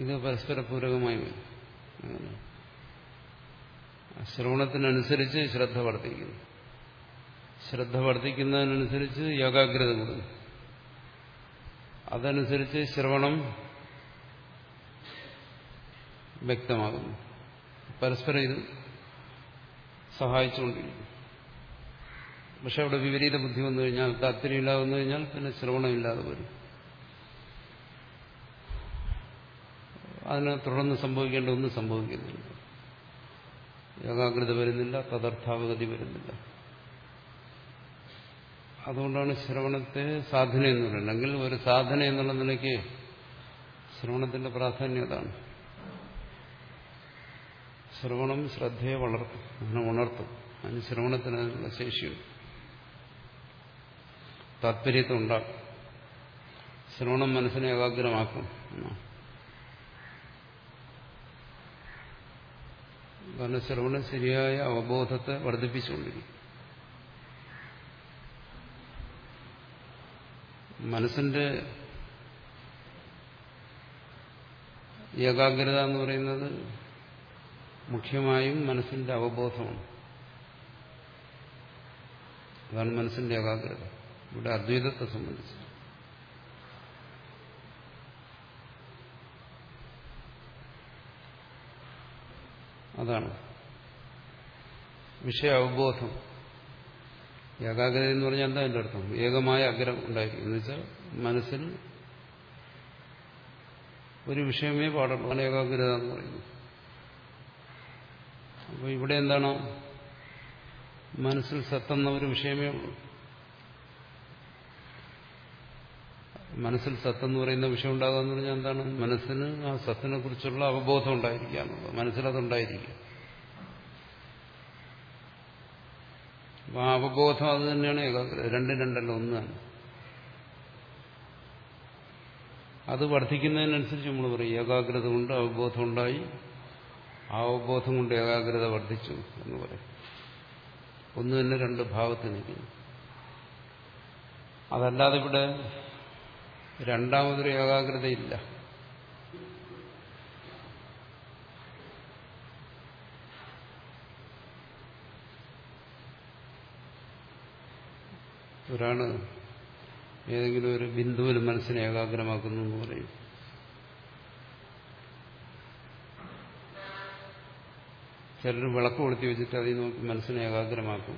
ഇത് പരസ്പര പൂരകമായി വരും ശ്രവണത്തിനനുസരിച്ച് ശ്രദ്ധ വർദ്ധിക്കുന്നു. ശ്രദ്ധ വർദ്ധിക്കുന്നതിനനുസരിച്ച് ഏകാഗ്രത കൂടുന്നു. അതനുസരിച്ച് ശ്രവണം വ്യക്തമാകുന്നു. പരസ്പരം ഇത് സഹായിച്ചുകൊണ്ടിരിക്കും പക്ഷെ അവിടെ വിപരീത ബുദ്ധി വന്നു കഴിഞ്ഞാൽ താല്പര്യമില്ലാതെ വന്നു കഴിഞ്ഞാൽ പിന്നെ ശ്രവണമില്ലാതെ വരും. അതിനെ തുടർന്ന് സംഭവിക്കേണ്ട ഒന്നും സംഭവിക്കുന്നില്ല. ഏകാഗ്രത വരുന്നില്ല തദർത്ഥാവഗതി വരുന്നില്ല. അതുകൊണ്ടാണ് ശ്രവണത്തെ സാധന എന്ന് പറയുന്നത്. അല്ലെങ്കിൽ ഒരു സാധന എന്നുള്ള നിലയ്ക്ക് ശ്രവണത്തിന്റെ പ്രാധാന്യം അതാണ്. ശ്രവണം ശ്രദ്ധയെ വളർത്തും. അതിനെ ഉണർത്തും. അതിന് ശ്രവണത്തിന് അതിനുള്ള ശേഷിയുണ്ട്. താല്പര്യത്തെ ഉണ്ടാക്കും. ശ്രവണം മനസ്സിനെ ഏകാഗ്രമാക്കും. കാരണം ശ്രവണം ശരിയായ അവബോധത്തെ വർദ്ധിപ്പിച്ചുകൊണ്ടിരിക്കും. മനസ്സിന്റെ ഏകാഗ്രത എന്ന് പറയുന്നത് മുഖ്യമായും മനസ്സിന്റെ അവബോധമാണ്. അതാണ് മനസ്സിന്റെ ഏകാഗ്രത. ഇവിടെ അദ്വൈതത്തെ സംബന്ധിച്ച്. അതാണ്. വിഷയ അവബോധം. ഏകാഗ്രത എന്ന് പറഞ്ഞാൽ എന്താ എന്റെ അർത്ഥം? ഏകമായ അഗ്രം ഉണ്ടായിരിക്കും. എന്ന് വെച്ചാൽ മനസ്സിൽ ഒരു വിഷയമേ പാടുള്ളൂ. ഏകാഗ്രത എന്ന് പറയുന്നത്. അപ്പോൾ ഇവിടെ എന്താണ്? മനസ്സിൽ സത്തെന്ന ഒരു വിഷയമേ ഉള്ളൂ. മനസ്സിൽ സത്തെന്ന് പറയുന്ന വിഷയം ഉണ്ടാകുക എന്ന് പറഞ്ഞാൽ എന്താണ്? മനസ്സിന് ആ സത്തിനെ കുറിച്ചുള്ള അവബോധം ഉണ്ടായിരിക്കുക എന്നുള്ളത്. മനസ്സിലതുണ്ടായിരിക്കുക അപ്പൊ ആ അവബോധം അത് തന്നെയാണ് ഏകാഗ്രത. രണ്ടും രണ്ടല്ല ഒന്നാണ് അത് വർദ്ധിക്കുന്നതിനനുസരിച്ച് നമ്മൾ പറയും. ഏകാഗ്രത കൊണ്ട് അവബോധം ഉണ്ടായി ആ അവബോധം കൊണ്ട് ഏകാഗ്രത വർദ്ധിച്ചു എന്ന് പറയും. ഒന്ന് തന്നെ രണ്ട് ഭാവത്തിനിരിക്കുന്നു അതല്ലാതെ ഇവിടെ രണ്ടാമതൊരു ഏകാഗ്രതയില്ല. ഒരാണ് ഏതെങ്കിലും ഒരു ബിന്ദുവിൽ മനസ്സിനെ ഏകാഗ്രമാക്കുന്നു എന്ന് പറയും. ചിലർ വിളക്ക് കൊളുത്തി വെച്ചിട്ട് അതിൽ നോക്കി മനസ്സിനെ ഏകാഗ്രമാക്കും.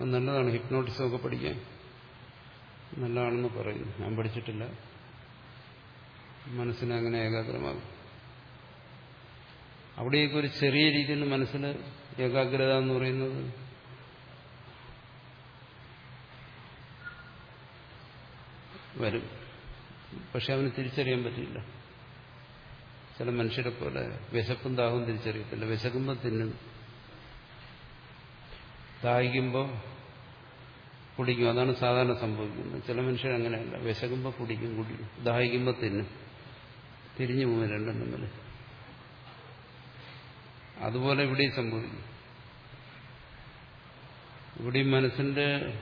അത് നല്ലതാണ്. ഹിപ്നോട്ടിസം ഒക്കെ പഠിക്കാൻ. നല്ലതാണെന്ന് പറയുന്നു. ഞാൻ പഠിച്ചിട്ടില്ല. മനസ്സിനെ അങ്ങനെ ഏകാഗ്രമാകും അവിടെയൊക്കെ ഒരു ചെറിയ രീതിയിൽ മനസ്സിൽ ഏകാഗ്രത എന്ന് പറയുന്നത് വരും. പക്ഷെ അവന് തിരിച്ചറിയാൻ പറ്റില്ല. ചില മനുഷ്യരെ പോലെ. വിശപ്പും ദാഹവും തിരിച്ചറിയത്തില്ല. വിശക്കുമ്പോൾ തിന്നും. ദാഹിക്കുമ്പോൾ കുടിക്കും. അതാണ് സാധാരണ സംഭവിക്കുന്നത്. ചില മനുഷ്യർ അങ്ങനെയല്ല. വിശക്കുമ്പോൾ കുടിക്കും കുടിക്കും. ദാഹിക്കുമ്പോൾ തിന്നും. തിരിഞ്ഞു പോകും രണ്ടും തമ്മിൽ. അതുപോലെ ഇവിടെയും സംഭവിക്കും. ഇവിടെയും മനസ്സിന്റെ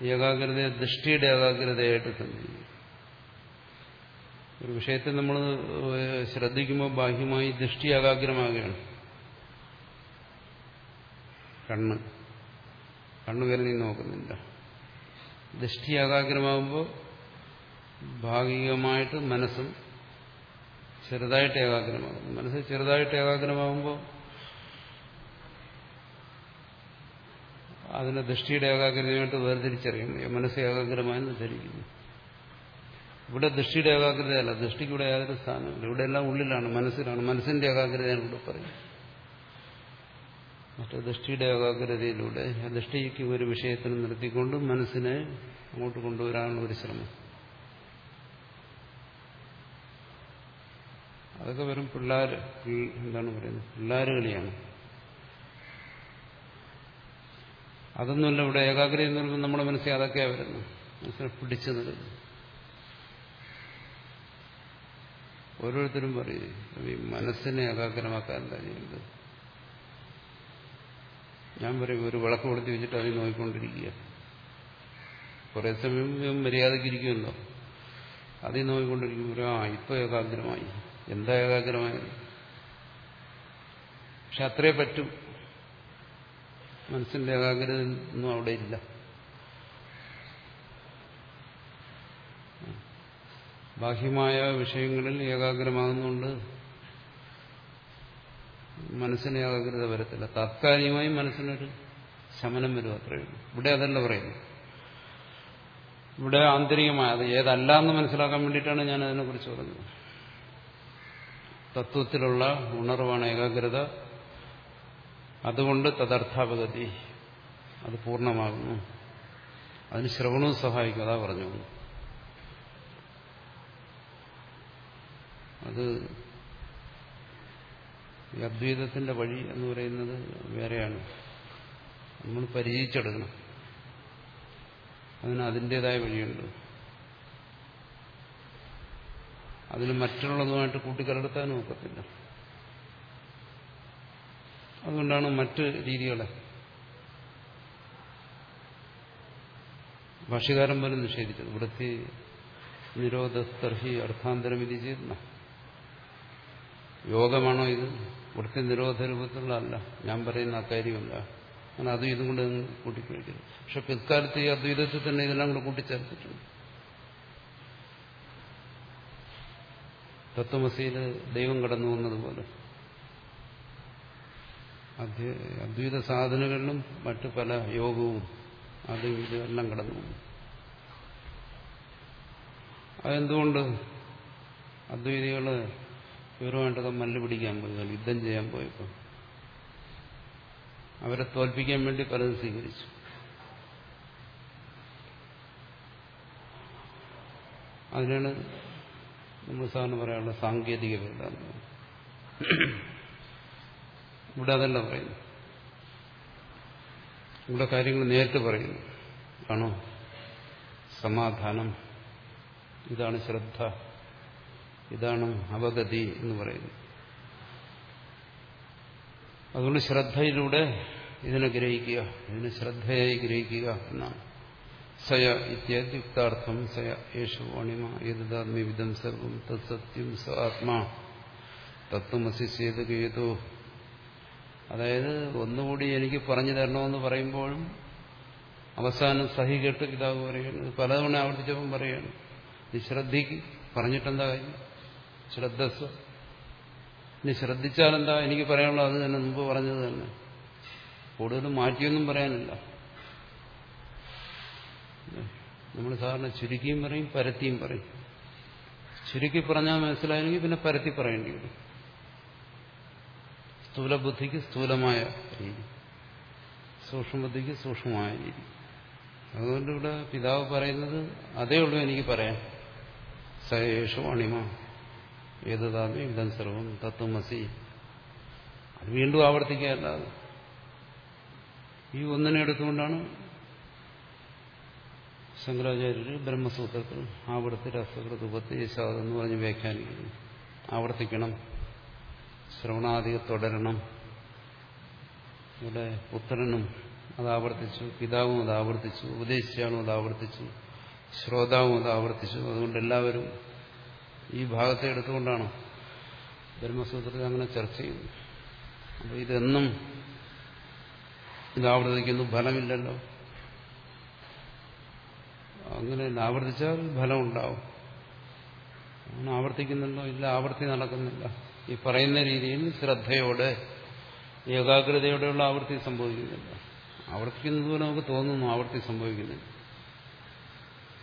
ഏകാഗ്രതയെ ദൃഷ്ടിയുടെ ഏകാഗ്രതയായിട്ട് സംഭവിക്കും. ഒരു വിഷയത്തെ നമ്മൾ ശ്രദ്ധിക്കുമ്പോൾ ബാഹ്യമായി ദൃഷ്ടി ഏകാഗ്രമാകുകയാണ് കണ്ണ് കണ്ണ് കരുതി നോക്കുന്നില്ല. ദൃഷ്ടി ഏകാഗ്രമാകുമ്പോൾ ഭാഗികമായിട്ട് മനസ്സും ചെറുതായിട്ട് ഏകാഗ്രമാകുന്നു. മനസ്സ് ചെറുതായിട്ട് ഏകാഗ്രമാകുമ്പോൾ അതിനെ ദൃഷ്ടിയുടെ ഏകാഗ്രതയായിട്ട് വേർതിരിച്ചറിയും മനസ്സ് ഏകാഗ്രമായെന്ന് ധരിക്കുന്നു ഇവിടെ ദൃഷ്ടിയുടെ ഏകാഗ്രതയല്ല. ദൃഷ്ടിക്ക് ഇവിടെ യാതൊരു സ്ഥാനമില്ല ഇവിടെ എല്ലാം ഉള്ളിലാണ് മനസ്സിലാണ്. മനസ്സിന്റെ ഏകാഗ്രതയാണ് ഇവിടെ പറയും. മറ്റേ ദൃഷ്ടിയുടെ ഏകാഗ്രതയിലൂടെ ആ ദൃഷ്ടിക്ക് ഒരു വിഷയത്തിന് നിർത്തിക്കൊണ്ട് മനസ്സിനെ അങ്ങോട്ട് കൊണ്ടുവരാനുള്ള ഒരു ശ്രമം. അതൊക്കെ വെറും പിള്ളേർ എന്താണ് പറയുന്നത്? പിള്ളേർ അതൊന്നുമല്ല ഇവിടെ ഏകാഗ്രത പറയുമ്പോൾ നമ്മുടെ മനസ്സിൽ അതൊക്കെയാണ് വരുന്നത്. മനസ്സിനെ പിടിച്ചു നിൽക്കുന്നു ഓരോരുത്തരും പറയും ഈ മനസ്സിനെ ഏകാഗ്രമാക്കാൻ ചെയ്യുന്നത് ഞാൻ പറയും ഒരു വിളക്ക് കൊടുത്തി വെച്ചിട്ട് അതിൽ നോയിക്കൊണ്ടിരിക്കുക. കുറെ സമയം മര്യാദയ്ക്ക് ഇരിക്കുമല്ലോ. അതിൽ നോക്കിക്കൊണ്ടിരിക്കുമ്പോൾ ആ ഇപ്പൊ ഏകാഗ്രമായി. എന്താ ഏകാഗ്രമായത്? പക്ഷെ അത്രേ പറ്റും. മനസ്സിന്റെ ഏകാഗ്രത ഒന്നും അവിടെ ഇല്ല. ബാഹ്യമായ വിഷയങ്ങളിൽ ഏകാഗ്രമാകുന്നുണ്ട്. മനസ്സിന് ഏകാഗ്രത വരത്തില്ല. താത്കാലികമായി മനസ്സിനൊരു ശമനം വരും അത്രയേ ഇവിടെ അതല്ല പറയുന്നു ഇവിടെ ആന്തരികമായ അത് ഏതല്ല എന്ന് മനസ്സിലാക്കാൻ വേണ്ടിയിട്ടാണ് ഞാൻ അതിനെക്കുറിച്ച് പറഞ്ഞത്. തത്വത്തിലുള്ള ഉണർവാണ് ഏകാഗ്രത. അതുകൊണ്ട് തദർത്ഥാപഗതി. അത് പൂർണമാകുന്നു. അതിന് ശ്രവണവും സഹായിക്കും. അതാ പറഞ്ഞു അത് ഈ അദ്വൈതത്തിന്റെ വഴി എന്ന് പറയുന്നത് വേറെയാണ്. നമ്മൾ പരിചയിച്ചെടുക്കണം. അതിന് അതിന്റെതായ വഴിയുണ്ട്. അതിന് മറ്റുള്ളതുമായിട്ട് കൂട്ടിക്കലർത്താനും ഒക്കത്തില്ല. അതുകൊണ്ടാണ് മറ്റ് രീതികളെ ഭാഷ്യകാരൻ പോലും നിഷേധിച്ചത്. വൃത്തി നിരോധസ്തർഹി അർത്ഥാന്തരം ഇത് ചെയ്യുന്ന യോഗമാണോ ഇത്? വൃത്തി നിരോധ രൂപത്തിലുള്ളതല്ല. ഞാൻ പറയുന്ന അക്കാര്യമല്ല അങ്ങനെ അതും ഇതും കൊണ്ട് കൂട്ടിക്കഴിക്കുന്നു പക്ഷെ പിൽക്കാലത്ത് ഈ അദ്വൈതത്തിൽ തന്നെ ഇതെല്ലാം കൂടെ കൂട്ടിച്ചേർത്തിട്ടുണ്ട്. തത്വമസിയിൽ ദൈവം കടന്നു വന്നതുപോലെ. അദ്വൈത സാധനങ്ങളിലും മറ്റു പല യോഗവും ഇതും എല്ലാം കടന്നു വന്നു. അതെന്തുകൊണ്ട് അദ്വൈതികൾ ഇവരുമായിട്ടൊക്കെ മല്ല് പിടിക്കാൻ പോയി യുദ്ധം ചെയ്യാൻ പോയപ്പോൾ. അവരെ തോൽപ്പിക്കാൻ വേണ്ടി പലതും സ്വീകരിച്ചു. അതിനാണ് നമ്മൾ സാധാരണ പറയാനുള്ള സാങ്കേതിക വേദ ഇവിടെ അതല്ല പറയുന്നു ഇവിടെ കാര്യങ്ങൾ നേരിട്ട് പറയുന്നു. ആണോ? സമാധാനം. ഇതാണ് ശ്രദ്ധ. ഇതാണ് അവഗതി എന്ന് പറയുന്നത്. അതുകൊണ്ട് ശ്രദ്ധയിലൂടെ ഇതിനെ ഗ്രഹിക്കുക ഇതിനെ ശ്രദ്ധയായി ഗ്രഹിക്കുക എന്നാണ്. സയ ഇത്യുക്താർത്ഥം സയ യേശു അണിമ ഏതാത്മ്യവിധം സർവം തത്സത്യം സ ആത്മാ തത്വമസി കേതു. അതായത് ഒന്നുകൂടി എനിക്ക് പറഞ്ഞു തരണമെന്ന് പറയുമ്പോഴും അവസാനം സഹി കേട്ട് പിതാവ് പറയുകയാണ് പലതവണ ആവർത്തിച്ചപ്പം പറയുകയാണ് നീ ശ്രദ്ധിക്ക് പറഞ്ഞിട്ടെന്താ കാര്യം? ശ്രദ്ധസ്വ ശ്രദ്ധിച്ചാൽ എന്താ എനിക്ക് പറയാനുള്ളത് അത് തന്നെ മുമ്പ് പറഞ്ഞത് തന്നെ. കൂടുതലും മാറ്റിയൊന്നും പറയാനില്ല. നമ്മൾ സാധാരണ ചുരുക്കിയും പറയും പരത്തിയും പറയും. ചുരുക്കി പറഞ്ഞാൽ മനസ്സിലായെങ്കിൽ പിന്നെ പരത്തി പറയേണ്ടി വരും. സ്ഥൂലബുദ്ധിക്ക് സ്ഥൂലമായ രീതി. സൂക്ഷ്മബുദ്ധിക്ക് സൂക്ഷ്മമായ രീതി. അതുകൊണ്ട് ഇവിടെ പിതാവ് പറയുന്നത് അതേ ഉള്ളൂ എനിക്ക് പറയാൻ. സയേഷു അണിമ. ഏതാമി ഇതം സർവം തത്വമസി. അത് വീണ്ടും ആവർത്തിക്കുകയല്ലാതെ ഈ ഒന്നിനെ എടുത്തുകൊണ്ടാണ് ശങ്കരാചാര്യർ ബ്രഹ്മസൂത്രത്തിൽ ആവർത്തി രസകൃത എന്ന് പറഞ്ഞ് വ്യാഖ്യാനിക്കുന്നു. ആവർത്തിക്കണം. ശ്രവണാദികൾ തുടരണം. ഇവിടെ പുത്രനും അത് ആവർത്തിച്ചു പിതാവും അത് ആവർത്തിച്ചു ഉപദേശിച്ചാലും അത് ആവർത്തിച്ചു ശ്രോതാവും അത് ആവർത്തിച്ചു. അതുകൊണ്ട് എല്ലാവരും ഈ ഭാഗത്തെ എടുത്തുകൊണ്ടാണ് ബ്രഹ്മസൂത്രത്തിൽ അങ്ങനെ ചർച്ച ചെയ്യുന്നത്. അപ്പോൾ ഇതെന്നും ഇത് ആവർത്തിക്കുന്നു ഫലമില്ലല്ലോ. അങ്ങനെ ആവർത്തിച്ചാൽ ഫലം ഉണ്ടാവും അങ്ങനെ ആവർത്തിക്കുന്നുണ്ടോ? ഇല്ല ആവർത്തി നടക്കുന്നില്ല. ഈ പറയുന്ന രീതിയിൽ ശ്രദ്ധയോടെ ഏകാഗ്രതയോടെയുള്ള ആവർത്തി സംഭവിക്കുന്നില്ല. ആവർത്തിക്കുന്നത് പോലെ നമുക്ക് തോന്നുന്നു ആവർത്തി സംഭവിക്കുന്നില്ല.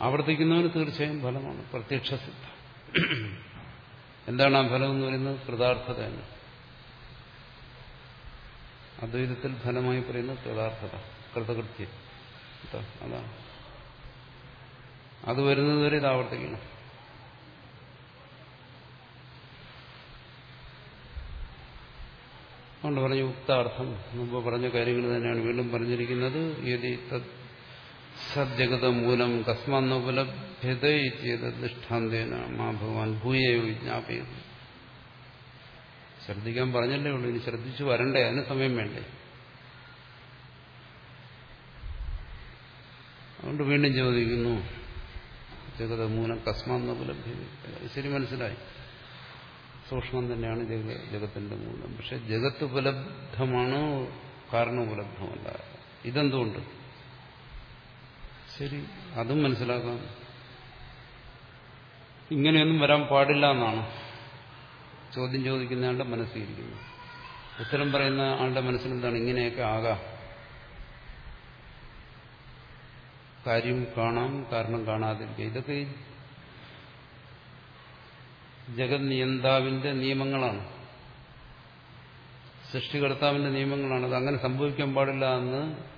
ആവർത്തിക്കുന്നവന് തീർച്ചയായും ഫലമാണ് പ്രത്യക്ഷ സിദ്ധ എന്താണ് ആ ഫലം എന്ന് പറയുന്നത്? കൃതാർത്ഥത തന്നെ. അദ്വൈതത്തിൽ ഫലമായി പറയുന്നത് കൃതാർത്ഥത കൃതകൃത്യം. അതാണ്. അത് വരുന്നതുവരെ ഇത് ആവർത്തിക്കണം. അതുകൊണ്ട് പറഞ്ഞു ഉക്താർത്ഥം മുമ്പ് പറഞ്ഞ കാര്യങ്ങൾ തന്നെയാണ് വീണ്ടും പറഞ്ഞിരിക്കുന്നത്. യതി സജ്ജഗത മൂലം കസ്മാന്നുപലഭ്യത ദൃഷ്ടാന്തേന മാ ഭഗവാൻ ഭൂയയോ വിജ്ഞാപയുന്നു ശ്രദ്ധിക്കാൻ പറഞ്ഞല്ലേ ഉള്ളൂ ഇനി ശ്രദ്ധിച്ചു വരണ്ടേ? അതിന് സമയം വേണ്ടേ? അതുകൊണ്ട് വീണ്ടും ചോദിക്കുന്നു ജഗത മൂലം കസ്മാന്നുപലഭ്യത ശരി മനസ്സിലായി. സൂക്ഷ്മം തന്നെയാണ് ജഗത്തിന്റെ മൂലം. പക്ഷെ ജഗത്ത് ഉപലബ്ധമാണോ കാരണം ഉപലബ്ധമല്ല ഇതെന്തുകൊണ്ട്? ശരി അതും മനസ്സിലാക്കാം. ഇങ്ങനെയൊന്നും വരാൻ പാടില്ല എന്നാണ് ചോദ്യം ചോദിക്കുന്ന ആളുടെ മനസ്സിലിരിക്കുന്നത്. ഉത്തരം പറയുന്ന ആളുടെ മനസ്സിലെന്താണ്? ഇങ്ങനെയൊക്കെ ആകാം. കാര്യം കാണാം കാരണം കാണാതിരിക്കുക. ഇതൊക്കെ ജഗത് നിയന്താവിന്റെ നിയമങ്ങളാണ്. സൃഷ്ടികർത്താവിന്റെ നിയമങ്ങളാണ്. അത് അങ്ങനെ സംഭവിക്കാൻ പാടില്ല എന്ന്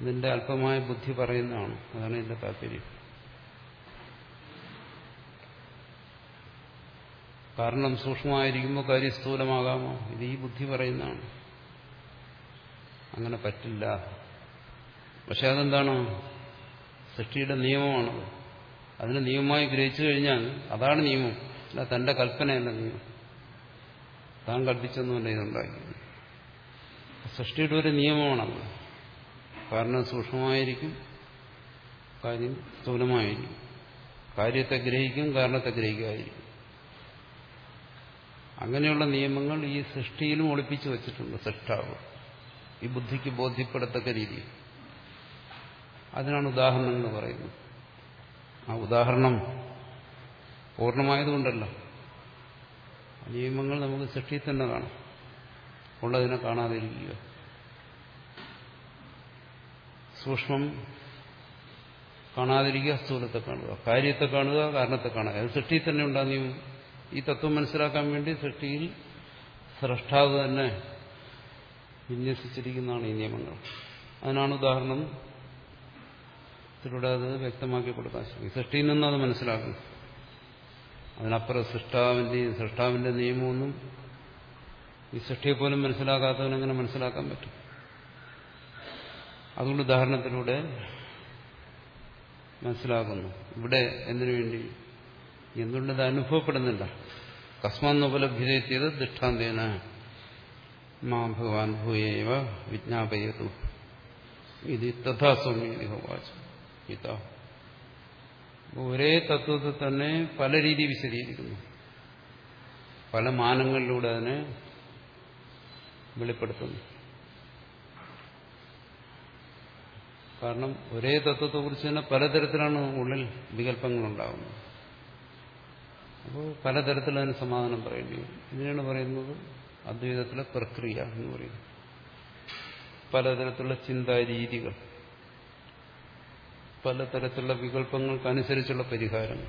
നിന്റെ അല്പമായ ബുദ്ധി പറയുന്നതാണ്. അതാണ് ഇതിന്റെ താല്പര്യം. കാരണം സൂക്ഷ്മമായിരിക്കുമ്പോൾ കാര്യം സ്ഥൂലമാകാമോ? ഇത് ഈ ബുദ്ധി പറയുന്നതാണ്. അങ്ങനെ പറ്റില്ല. പക്ഷെ അതെന്താണ്? സൃഷ്ടിയുടെ നിയമമാണത് അതിന് നിയമമായി ഗ്രഹിച്ചു കഴിഞ്ഞാൽ അതാണ് നിയമം. അല്ല തന്റെ കൽപ്പനയല്ല നിയമം. താൻ കൽപ്പിച്ചൊന്നുമല്ല ഇതുണ്ടാക്കി സൃഷ്ടിയുടെ ഒരു നിയമമാണത്. കാരണം സൂക്ഷ്മമായിരിക്കും കാര്യം സ്ഥൂലമായിരിക്കും. കാര്യത്തെ ഗ്രഹിക്കും കാരണത്തെ ഗ്രഹിക്കുമായിരിക്കും അങ്ങനെയുള്ള നിയമങ്ങൾ ഈ സൃഷ്ടിയിലും ഒളിപ്പിച്ചു വച്ചിട്ടുണ്ട് സൃഷ്ടാവ്. ഈ ബുദ്ധിക്ക് ബോധ്യപ്പെടത്തക്ക രീതി. അതിനാണ് ഉദാഹരണം എന്ന് പറയുന്നത്. ആ ഉദാഹരണം പൂർണമായതുകൊണ്ടല്ല. നിയമങ്ങൾ നമുക്ക് സൃഷ്ടിയിൽ തന്നെ കാണാം. ഉള്ളതിനെ കാണാതിരിക്കുക സൂക്ഷ്മം കാണാതിരിക്കുക സ്ഥൂലത്തെ കാണുക. കാര്യത്തെ കാണുക കാരണത്തെ കാണുക. അത് സൃഷ്ടിയിൽ തന്നെ ഉണ്ടാകും ഈ തത്വം മനസ്സിലാക്കാൻ വേണ്ടി സൃഷ്ടിയിൽ സ്രഷ്ടാവ് തന്നെ വിന്യസിച്ചിരിക്കുന്നതാണ് ഈ നിയമങ്ങൾ. അതിനാണ് ഉദാഹരണം ഇതിലൂടെ അത് വ്യക്തമാക്കി കൊടുക്കാൻ ശ്രമിക്കും സൃഷ്ടിയിൽ നിന്ന് അത് മനസ്സിലാക്കും അതിനപ്പുറം സൃഷ്ടാവിന്റെയും സൃഷ്ടാവിന്റെ നിയമമൊന്നും ഈ സൃഷ്ടിയെ പോലും മനസ്സിലാക്കാത്തവനെങ്ങനെ മനസ്സിലാക്കാൻ പറ്റും? അതുകൊണ്ട് ഉദാഹരണത്തിലൂടെ മനസ്സിലാക്കുന്നു. ഇവിടെ എന്തിനു വേണ്ടി? എന്തുകൊണ്ട് ഇത് അനുഭവപ്പെടുന്നില്ല കസ്മാന്നുപലഭ്യതെത്തിയത് ദൃഷ്ടാന്തേന. മാ ഭഗവാൻ ഭൂയേവ വിജ്ഞാപയതു. ഇത് തഥാ സൗമ്യ ഹോവാച ഇതാ. ഒരേ തത്വത്തെ തന്നെ പല രീതി വിശദീകരിക്കുന്നു. പല മാനങ്ങളിലൂടെ അതിനെ വെളിപ്പെടുത്തുന്നു. കാരണം ഒരേ തത്വത്തെക്കുറിച്ച് തന്നെ പലതരത്തിലാണ് ഉള്ളിൽ വികല്പങ്ങളുണ്ടാകുന്നത് അപ്പോൾ പലതരത്തിൽ അതിന് സമാധാനം പറയേണ്ടി വരും. ഇതിനാണ് പറയുന്നത് അദ്വൈതത്തിലെ പ്രക്രിയ എന്ന് പറയുന്നത്. പലതരത്തിലുള്ള ചിന്താരീതികൾ പലതരത്തിലുള്ള വികല്പങ്ങൾക്കനുസരിച്ചുള്ള പരിഹാരം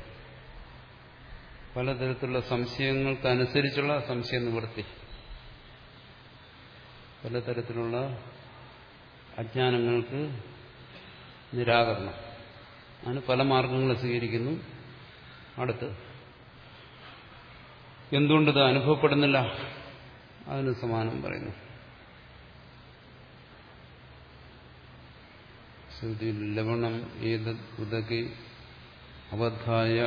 പലതരത്തിലുള്ള സംശയങ്ങൾക്കനുസരിച്ചുള്ള സംശയ നിവൃത്തി പലതരത്തിലുള്ള അജ്ഞാനങ്ങൾക്ക് നിരാകരണം. അതിന് പല മാർഗങ്ങൾ സ്വീകരിക്കുന്നു. അടുത്ത്. എന്തുകൊണ്ടിത് അനുഭവപ്പെടുന്നില്ല? അതിന് സമാനം പറയുന്നു. ശ്രുതി ലവണം ഏത് ഉദകി അവധായ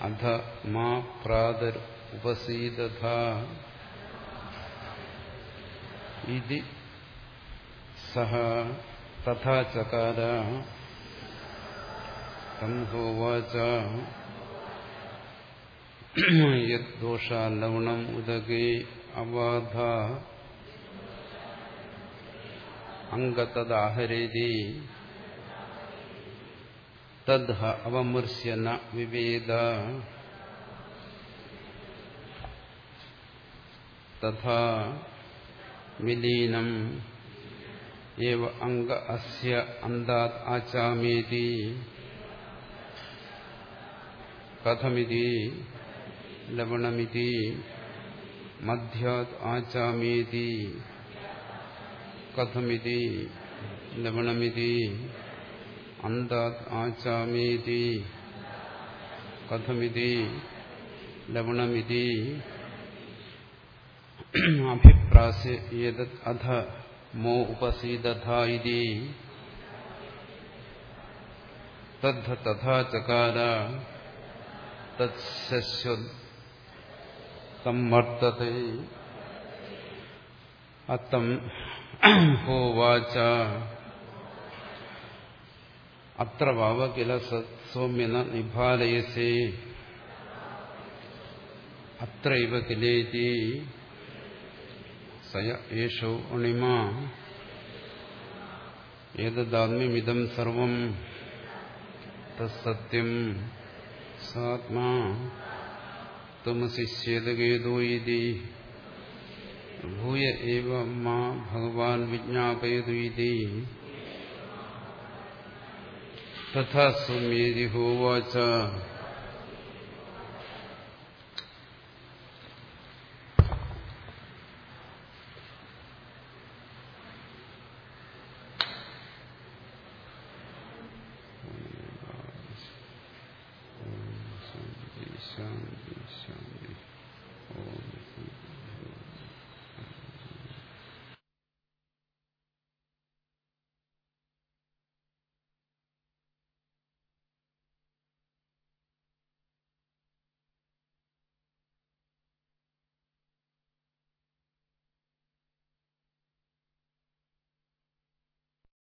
അധ മാ പ്രാതർ ഉപസീതഥ. ഇതി സഹ തഥാ ചകാര തം ഹോവാച യദ്ദോഷ ലവണം ഉദകേ അബാധ അംഗതദാഹരേതി തദ്ഹ അവമൃശ്യ ന വിവേദ തഥാ വിലീനം एव अंग अस्य अंदात आचामेति। कथमिति? लवणमिति? मध्यात् आचामेति। कथमिति? लवणमिति? अन्तात् आचामेति। कथमिति? लवणमिति? अभिप्रास एतत् अथ। മോ ഉപസീദധ ഇതി തദ്ധ തഥാ ചകാര അത്തം ഹോവാച അത്ര വാവ കില സൗമ്യന നിഭാലയസേ അത്രൈവ കിലേതി സയ യേശോ അണിമ ഏതദാത്മ്യമിതം സർവം തത്സത്യം സാത്മാ തമസിശ്യേതഗേതോ ഇതി ഭൂയ ഏവ മാ ഭഗവാൻ വിജ്ഞാപയതു ഇതി തഥാ സൗമ്യേതി ഹോവാച